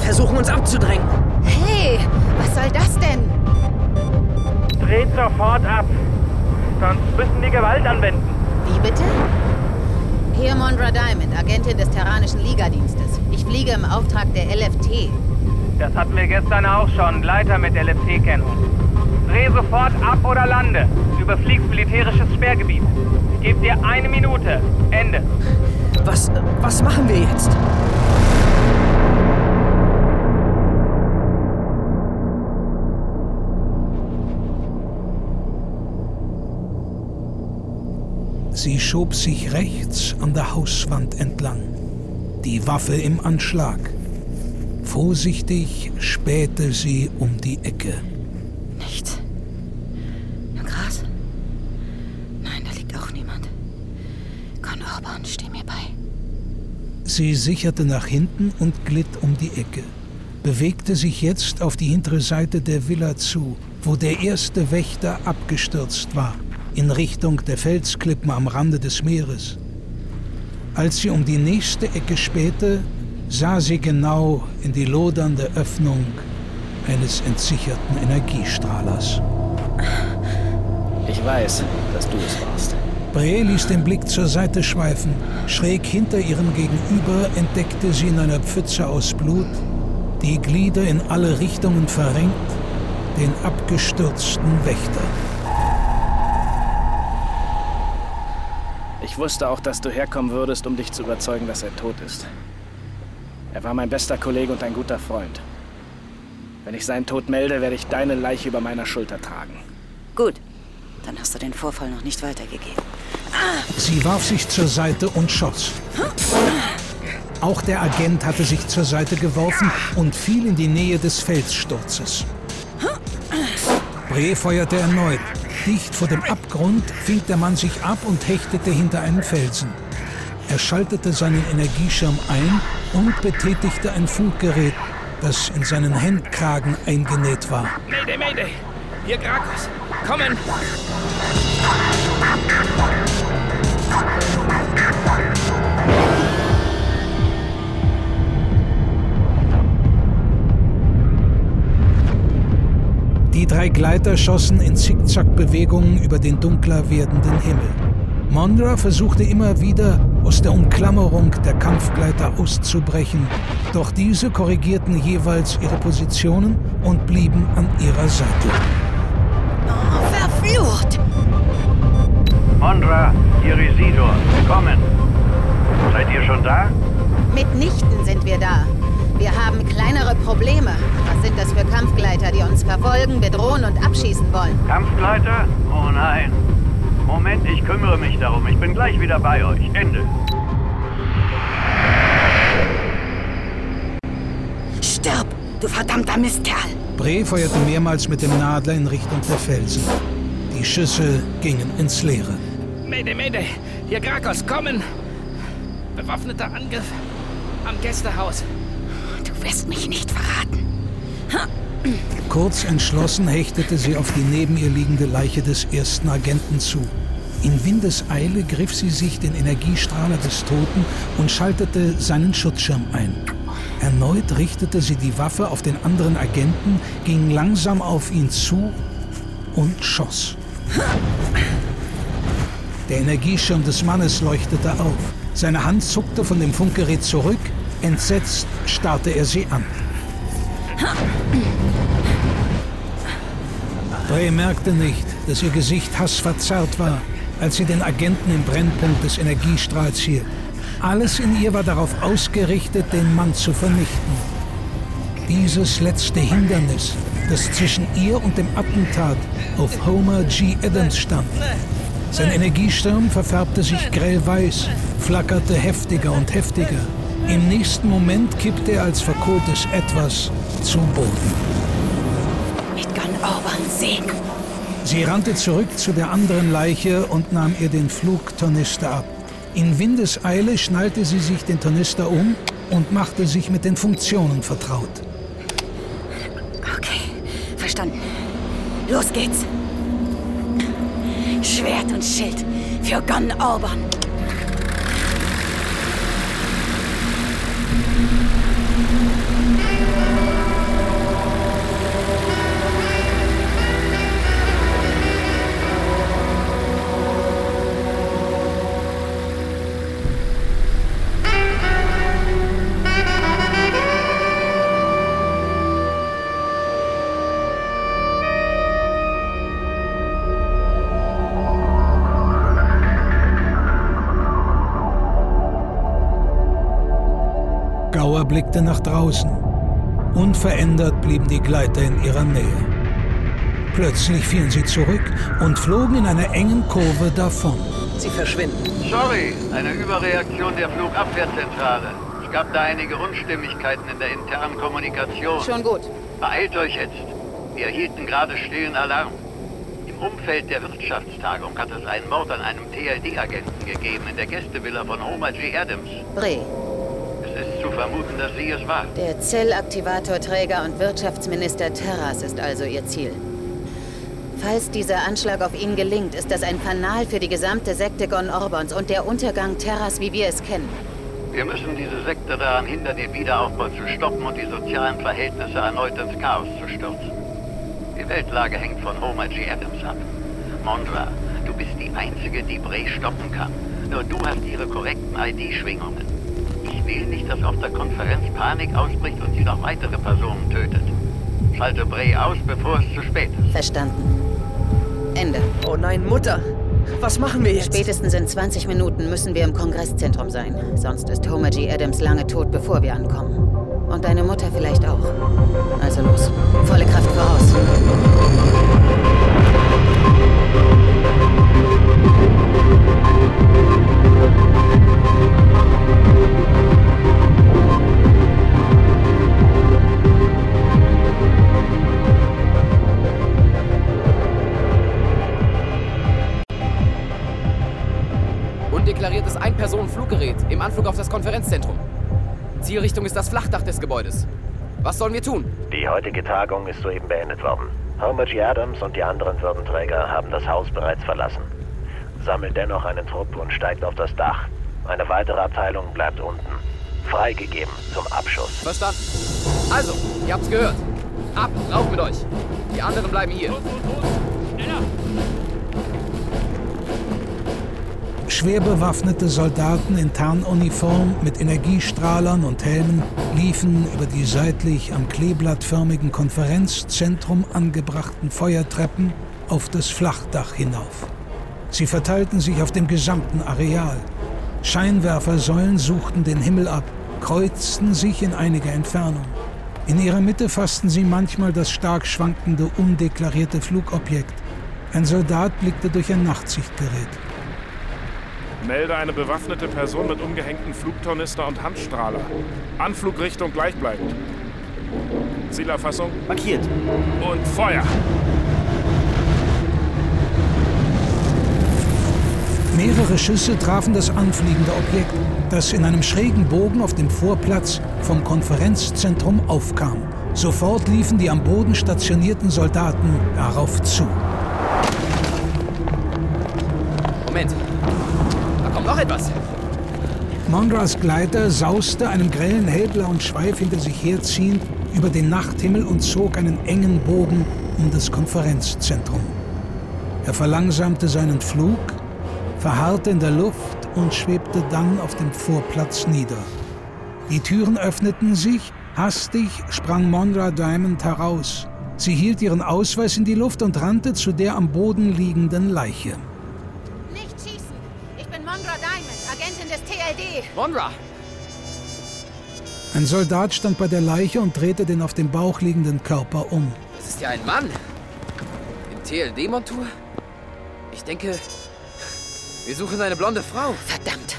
versuchen uns abzudrängen. Hey, was soll das denn? Dreht sofort ab. Sonst müssen wir Gewalt anwenden. Wie bitte? Hier Mondra Diamond, Agentin des Terranischen Ligadienstes. Ich fliege im Auftrag der LFT. Das hatten wir gestern auch schon. Leiter mit LFT-Kennung. Dreh sofort ab oder lande. Überfliegst militärisches Sperrgebiet. Ich gebe dir eine Minute. Ende. Was, was machen wir jetzt? Sie schob sich rechts an der Hauswand entlang, die Waffe im Anschlag. Vorsichtig spähte sie um die Ecke. Nichts. Im Gras? Nein, da liegt auch niemand. Con Orban, steh mir bei. Sie sicherte nach hinten und glitt um die Ecke, bewegte sich jetzt auf die hintere Seite der Villa zu, wo der erste Wächter abgestürzt war, in Richtung der Felsklippen am Rande des Meeres. Als sie um die nächste Ecke spähte, sah sie genau in die lodernde Öffnung eines entsicherten Energiestrahlers. Ich weiß, dass du es warst. Bray ließ den Blick zur Seite schweifen. Schräg hinter ihrem Gegenüber entdeckte sie in einer Pfütze aus Blut, die Glieder in alle Richtungen verrenkt, den abgestürzten Wächter. Ich wusste auch, dass du herkommen würdest, um dich zu überzeugen, dass er tot ist. Er war mein bester Kollege und ein guter Freund. Wenn ich seinen Tod melde, werde ich deine Leiche über meiner Schulter tragen. Gut. Dann hast du den Vorfall noch nicht weitergegeben. Sie warf sich zur Seite und schoss. Auch der Agent hatte sich zur Seite geworfen und fiel in die Nähe des Felssturzes. Bre feuerte erneut. Dicht vor dem Abgrund fing der Mann sich ab und hechtete hinter einen Felsen. Er schaltete seinen Energieschirm ein und betätigte ein Funkgerät, das in seinen Hemdkragen eingenäht war. Mayday, Mayday! Hier Krakos! Kommen! Die drei Gleiter schossen in Zickzackbewegungen über den dunkler werdenden Himmel. Mondra versuchte immer wieder, aus der Umklammerung der Kampfgleiter auszubrechen, doch diese korrigierten jeweils ihre Positionen und blieben an ihrer Seite. Oh, verflucht! Mondra, hier Isidor. Kommen. Seid ihr schon da? Mitnichten sind wir da. Wir haben kleinere Probleme sind das für Kampfgleiter, die uns verfolgen, bedrohen und abschießen wollen? Kampfgleiter? Oh nein. Moment, ich kümmere mich darum. Ich bin gleich wieder bei euch. Ende. Stirb, du verdammter Mistkerl! Bre feuerte mehrmals mit dem Nadler in Richtung der Felsen. Die Schüsse gingen ins Leere. Mede, Mede, Hier Krakos, kommen! Bewaffneter Angriff am Gästehaus. Du wirst mich nicht verraten. Kurz entschlossen hechtete sie auf die neben ihr liegende Leiche des ersten Agenten zu. In Windeseile griff sie sich den Energiestrahler des Toten und schaltete seinen Schutzschirm ein. Erneut richtete sie die Waffe auf den anderen Agenten, ging langsam auf ihn zu und schoss. Der Energieschirm des Mannes leuchtete auf. Seine Hand zuckte von dem Funkgerät zurück. Entsetzt starrte er sie an. Bray merkte nicht, dass ihr Gesicht hassverzerrt war, als sie den Agenten im Brennpunkt des Energiestrahls hielt. Alles in ihr war darauf ausgerichtet, den Mann zu vernichten. Dieses letzte Hindernis, das zwischen ihr und dem Attentat auf Homer G. Adams stand. Sein Energiesturm verfärbte sich grellweiß, flackerte heftiger und heftiger. Im nächsten Moment kippte er als verkohltes Etwas zu Boden. Mit Gun Orban Segen. Sie rannte zurück zu der anderen Leiche und nahm ihr den Flugtornister ab. In Windeseile schnallte sie sich den Tornister um und machte sich mit den Funktionen vertraut. Okay, verstanden. Los geht's. Schwert und Schild für Gun Orban. Gauer blickte nach draußen. Unverändert blieben die Gleiter in ihrer Nähe. Plötzlich fielen sie zurück und flogen in einer engen Kurve davon. Sie verschwinden. Sorry, eine Überreaktion der Flugabwehrzentrale. Es gab da einige Unstimmigkeiten in der internen Kommunikation. Schon gut. Beeilt euch jetzt. Wir erhielten gerade stillen Alarm. Im Umfeld der Wirtschaftstagung hat es einen Mord an einem TLD-Agenten gegeben in der Gästevilla von Homer G. Adams. Bre, ist zu vermuten, dass sie es war. der Zellaktivatorträger und Wirtschaftsminister Terras ist also ihr Ziel. Falls dieser Anschlag auf ihn gelingt, ist das ein Fanal für die gesamte Sekte Gon Orbons und der Untergang Terras, wie wir es kennen. Wir müssen diese Sekte daran hindern, den Wiederaufbau zu stoppen und die sozialen Verhältnisse erneut ins Chaos zu stürzen. Die Weltlage hängt von Homer G. Adams ab. Mondra, du bist die Einzige, die Bray stoppen kann. Nur du hast ihre korrekten ID-Schwingungen. Ich will nicht, dass auf der Konferenz Panik ausbricht und sie noch weitere Personen tötet. Schalte Bray aus, bevor es zu spät ist. Verstanden. Ende. Oh nein, Mutter! Was machen wir jetzt? Spätestens in 20 Minuten müssen wir im Kongresszentrum sein. Sonst ist Homer G. Adams lange tot, bevor wir ankommen. Und deine Mutter vielleicht auch. Also los. Volle Kraft voraus. Undeklariertes Ein-Personen-Fluggerät im Anflug auf das Konferenzzentrum. Zielrichtung ist das Flachdach des Gebäudes. Was sollen wir tun? Die heutige Tagung ist soeben beendet worden. Homer G. Adams und die anderen Würdenträger haben das Haus bereits verlassen. Sammelt dennoch einen Trupp und steigt auf das Dach. Eine weitere Abteilung bleibt unten. Freigegeben zum Abschuss. Verstanden. Also, ihr habt's gehört. Ab, rauf mit euch. Die anderen bleiben hier. Schwer bewaffnete Soldaten in Tarnuniform mit Energiestrahlern und Helmen liefen über die seitlich am kleeblattförmigen Konferenzzentrum angebrachten Feuertreppen auf das Flachdach hinauf. Sie verteilten sich auf dem gesamten Areal. Scheinwerfersäulen suchten den Himmel ab, kreuzten sich in einiger Entfernung. In ihrer Mitte fassten sie manchmal das stark schwankende, undeklarierte Flugobjekt. Ein Soldat blickte durch ein Nachtsichtgerät. Melde eine bewaffnete Person mit umgehängten Flugtornister und Handstrahler. Anflugrichtung gleichbleibend. Zielerfassung? Markiert. Und Feuer! Mehrere Schüsse trafen das anfliegende Objekt, das in einem schrägen Bogen auf dem Vorplatz vom Konferenzzentrum aufkam. Sofort liefen die am Boden stationierten Soldaten darauf zu. Etwas. Mondras Gleiter sauste einem grellen hellblauen Schweif hinter sich herziehend über den Nachthimmel und zog einen engen Bogen um das Konferenzzentrum. Er verlangsamte seinen Flug, verharrte in der Luft und schwebte dann auf dem Vorplatz nieder. Die Türen öffneten sich, hastig sprang Mondra Diamond heraus. Sie hielt ihren Ausweis in die Luft und rannte zu der am Boden liegenden Leiche. TLD. Mondra! Ein Soldat stand bei der Leiche und drehte den auf dem Bauch liegenden Körper um. Das ist ja ein Mann. In TLD-Montur? Ich denke, wir suchen eine blonde Frau. Verdammt!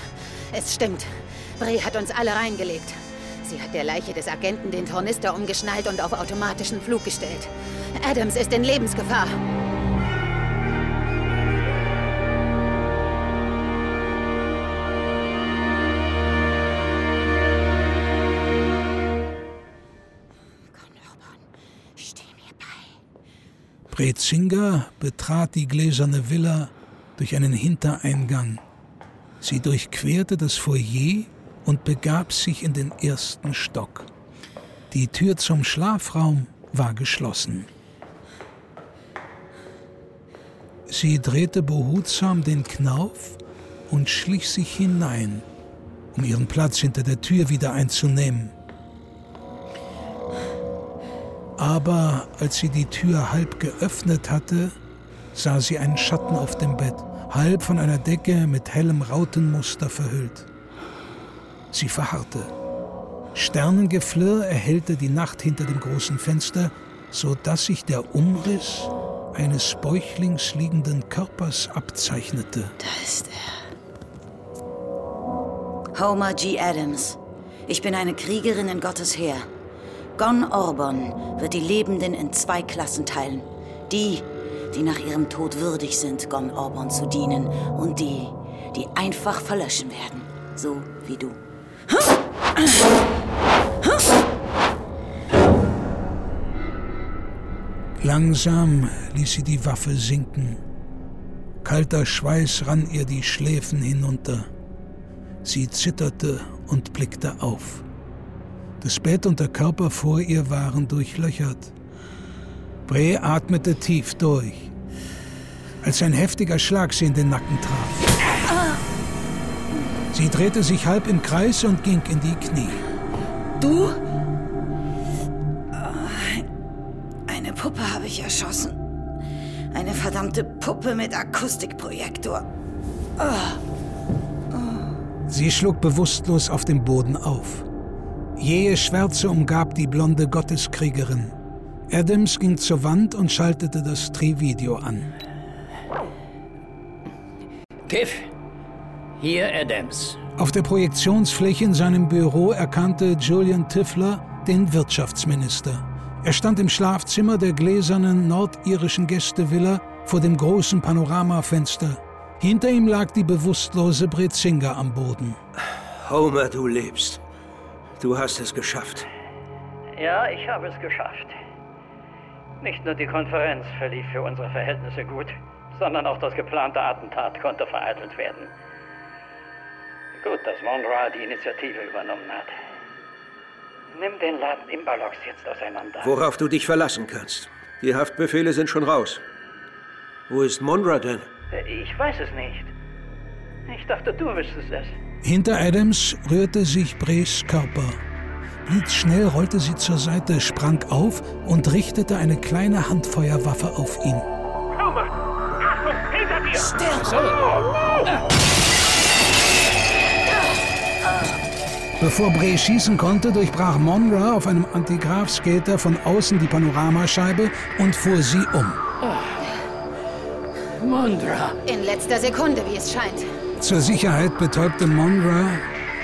Es stimmt. Bree hat uns alle reingelegt. Sie hat der Leiche des Agenten den Tornister umgeschnallt und auf automatischen Flug gestellt. Adams ist in Lebensgefahr. Brezinger betrat die gläserne Villa durch einen Hintereingang. Sie durchquerte das Foyer und begab sich in den ersten Stock. Die Tür zum Schlafraum war geschlossen. Sie drehte behutsam den Knauf und schlich sich hinein, um ihren Platz hinter der Tür wieder einzunehmen. Aber als sie die Tür halb geöffnet hatte, sah sie einen Schatten auf dem Bett, halb von einer Decke mit hellem Rautenmuster verhüllt. Sie verharrte. Sternengeflirr erhellte die Nacht hinter dem großen Fenster, so dass sich der Umriss eines bäuchlings liegenden Körpers abzeichnete. Da ist er. Homer G. Adams. Ich bin eine Kriegerin in Gottes Heer. Gon Orbon wird die Lebenden in zwei Klassen teilen. Die, die nach ihrem Tod würdig sind, Gon Orbon zu dienen, und die, die einfach verlöschen werden. So wie du. Langsam ließ sie die Waffe sinken. Kalter Schweiß rann ihr die Schläfen hinunter. Sie zitterte und blickte auf. Das Bett und der Körper vor ihr waren durchlöchert. Bre atmete tief durch, als ein heftiger Schlag sie in den Nacken traf. Sie drehte sich halb im Kreis und ging in die Knie. Du? Eine Puppe habe ich erschossen. Eine verdammte Puppe mit Akustikprojektor. Sie schlug bewusstlos auf dem Boden auf. Jähe Schwärze umgab die blonde Gotteskriegerin. Adams ging zur Wand und schaltete das Tri-Video an. Tiff, hier Adams. Auf der Projektionsfläche in seinem Büro erkannte Julian Tiffler den Wirtschaftsminister. Er stand im Schlafzimmer der gläsernen nordirischen Gästevilla vor dem großen Panoramafenster. Hinter ihm lag die bewusstlose Brezinger am Boden. Homer, du lebst. Du hast es geschafft. Ja, ich habe es geschafft. Nicht nur die Konferenz verlief für unsere Verhältnisse gut, sondern auch das geplante Attentat konnte vereitelt werden. Gut, dass Monroe die Initiative übernommen hat. Nimm den Laden Imbalox jetzt auseinander. Worauf du dich verlassen kannst. Die Haftbefehle sind schon raus. Wo ist Monra denn? Ich weiß es nicht. Ich dachte, du wüsstest es. Hinter Adams rührte sich Brees Körper. Blitzschnell rollte sie zur Seite, sprang auf und richtete eine kleine Handfeuerwaffe auf ihn. Homer! Achtung! Hinter dir! Bevor Bree schießen konnte, durchbrach Monra auf einem Antigraph-Skater von außen die Panoramascheibe und fuhr sie um. Mondra. In letzter Sekunde, wie es scheint. Zur Sicherheit betäubte Monra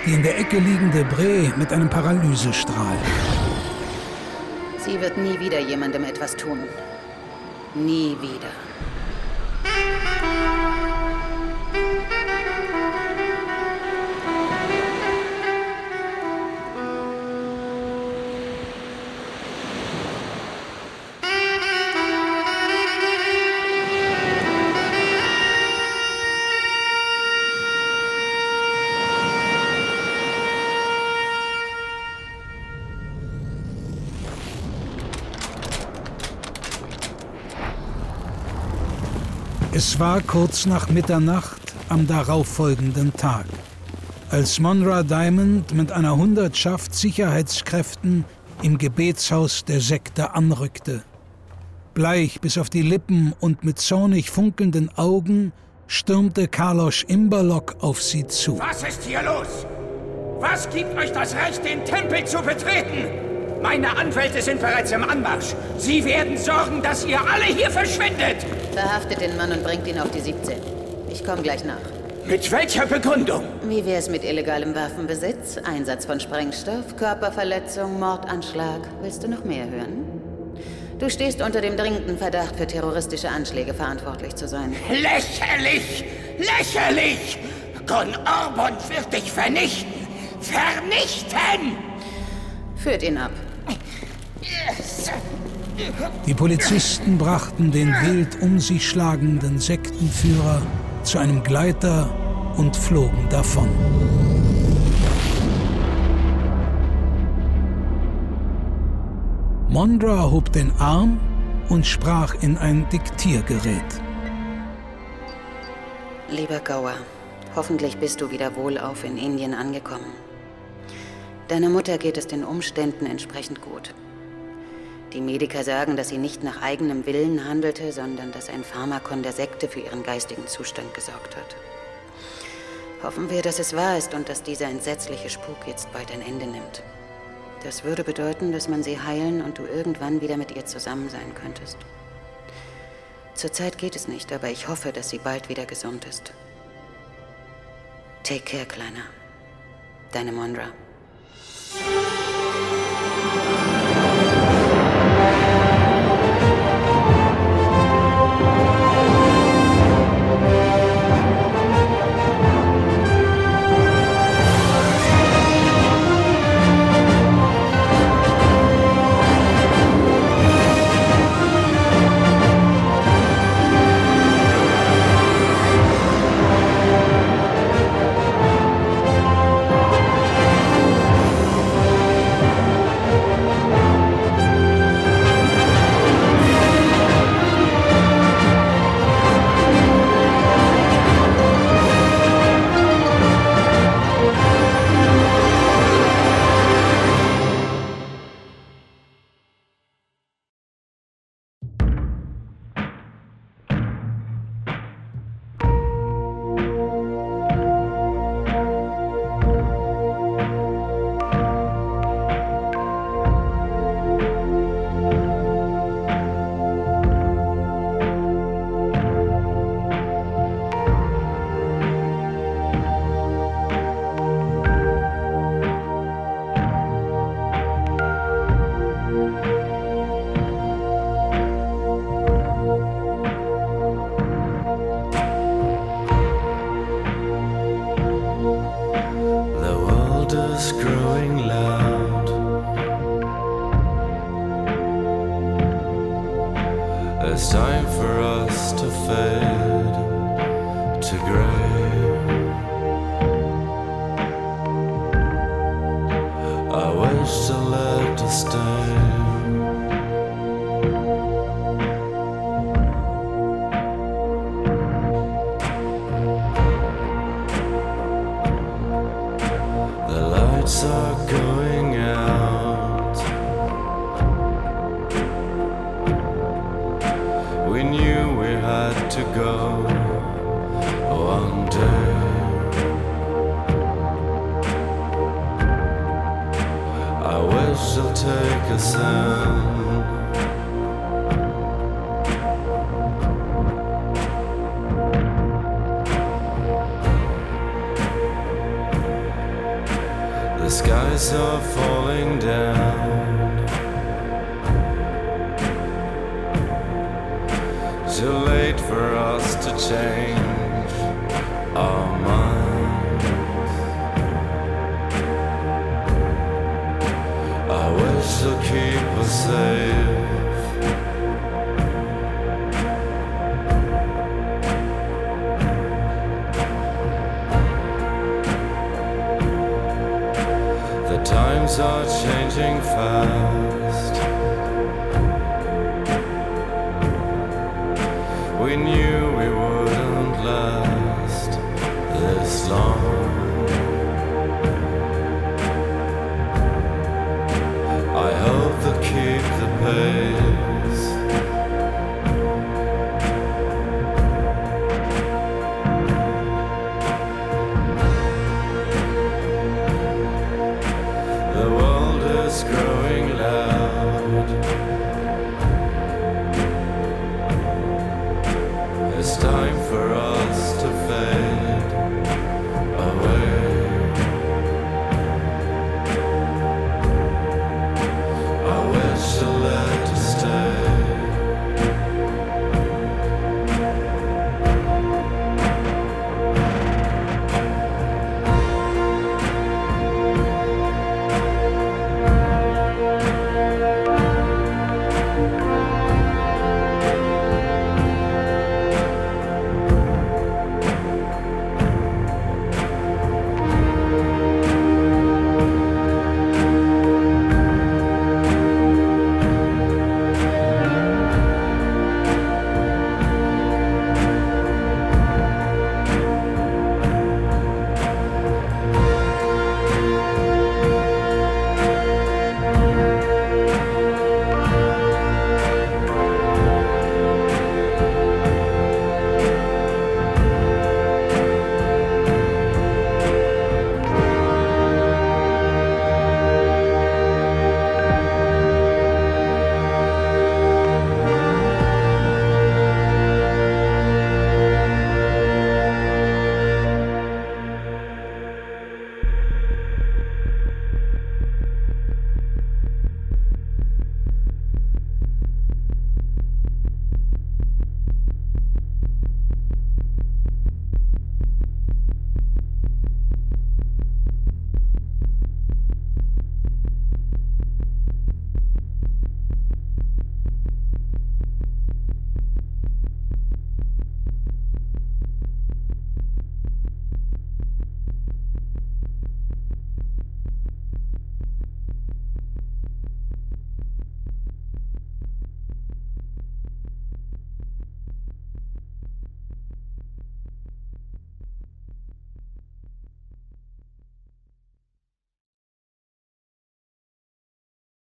die in der Ecke liegende Bree mit einem Paralysestrahl. Sie wird nie wieder jemandem etwas tun. Nie wieder. Es war kurz nach Mitternacht am darauffolgenden Tag, als Monra Diamond mit einer Hundertschaft Sicherheitskräften im Gebetshaus der Sekte anrückte. Bleich bis auf die Lippen und mit zornig funkelnden Augen stürmte Carlos Imberlock auf sie zu. Was ist hier los? Was gibt euch das Recht, den Tempel zu betreten? Meine Anwälte sind bereits im Anmarsch. Sie werden sorgen, dass ihr alle hier verschwindet. Verhaftet den Mann und bringt ihn auf die 17. Ich komme gleich nach. Mit welcher Begründung? Wie wär's mit illegalem Waffenbesitz, Einsatz von Sprengstoff, Körperverletzung, Mordanschlag? Willst du noch mehr hören? Du stehst unter dem dringenden Verdacht, für terroristische Anschläge verantwortlich zu sein. Lächerlich! Lächerlich! Gon Orbon wird dich vernichten! Vernichten! Führt ihn ab. Die Polizisten brachten den wild um sich schlagenden Sektenführer zu einem Gleiter und flogen davon. Mondra hob den Arm und sprach in ein Diktiergerät. Lieber Gower, hoffentlich bist du wieder wohlauf in Indien angekommen. Deiner Mutter geht es den Umständen entsprechend gut. Die Mediker sagen, dass sie nicht nach eigenem Willen handelte, sondern dass ein Pharmakon der Sekte für ihren geistigen Zustand gesorgt hat. Hoffen wir, dass es wahr ist und dass dieser entsetzliche Spuk jetzt bald ein Ende nimmt. Das würde bedeuten, dass man sie heilen und du irgendwann wieder mit ihr zusammen sein könntest. Zurzeit geht es nicht, aber ich hoffe, dass sie bald wieder gesund ist. Take care, Kleiner. Deine Mondra. stone.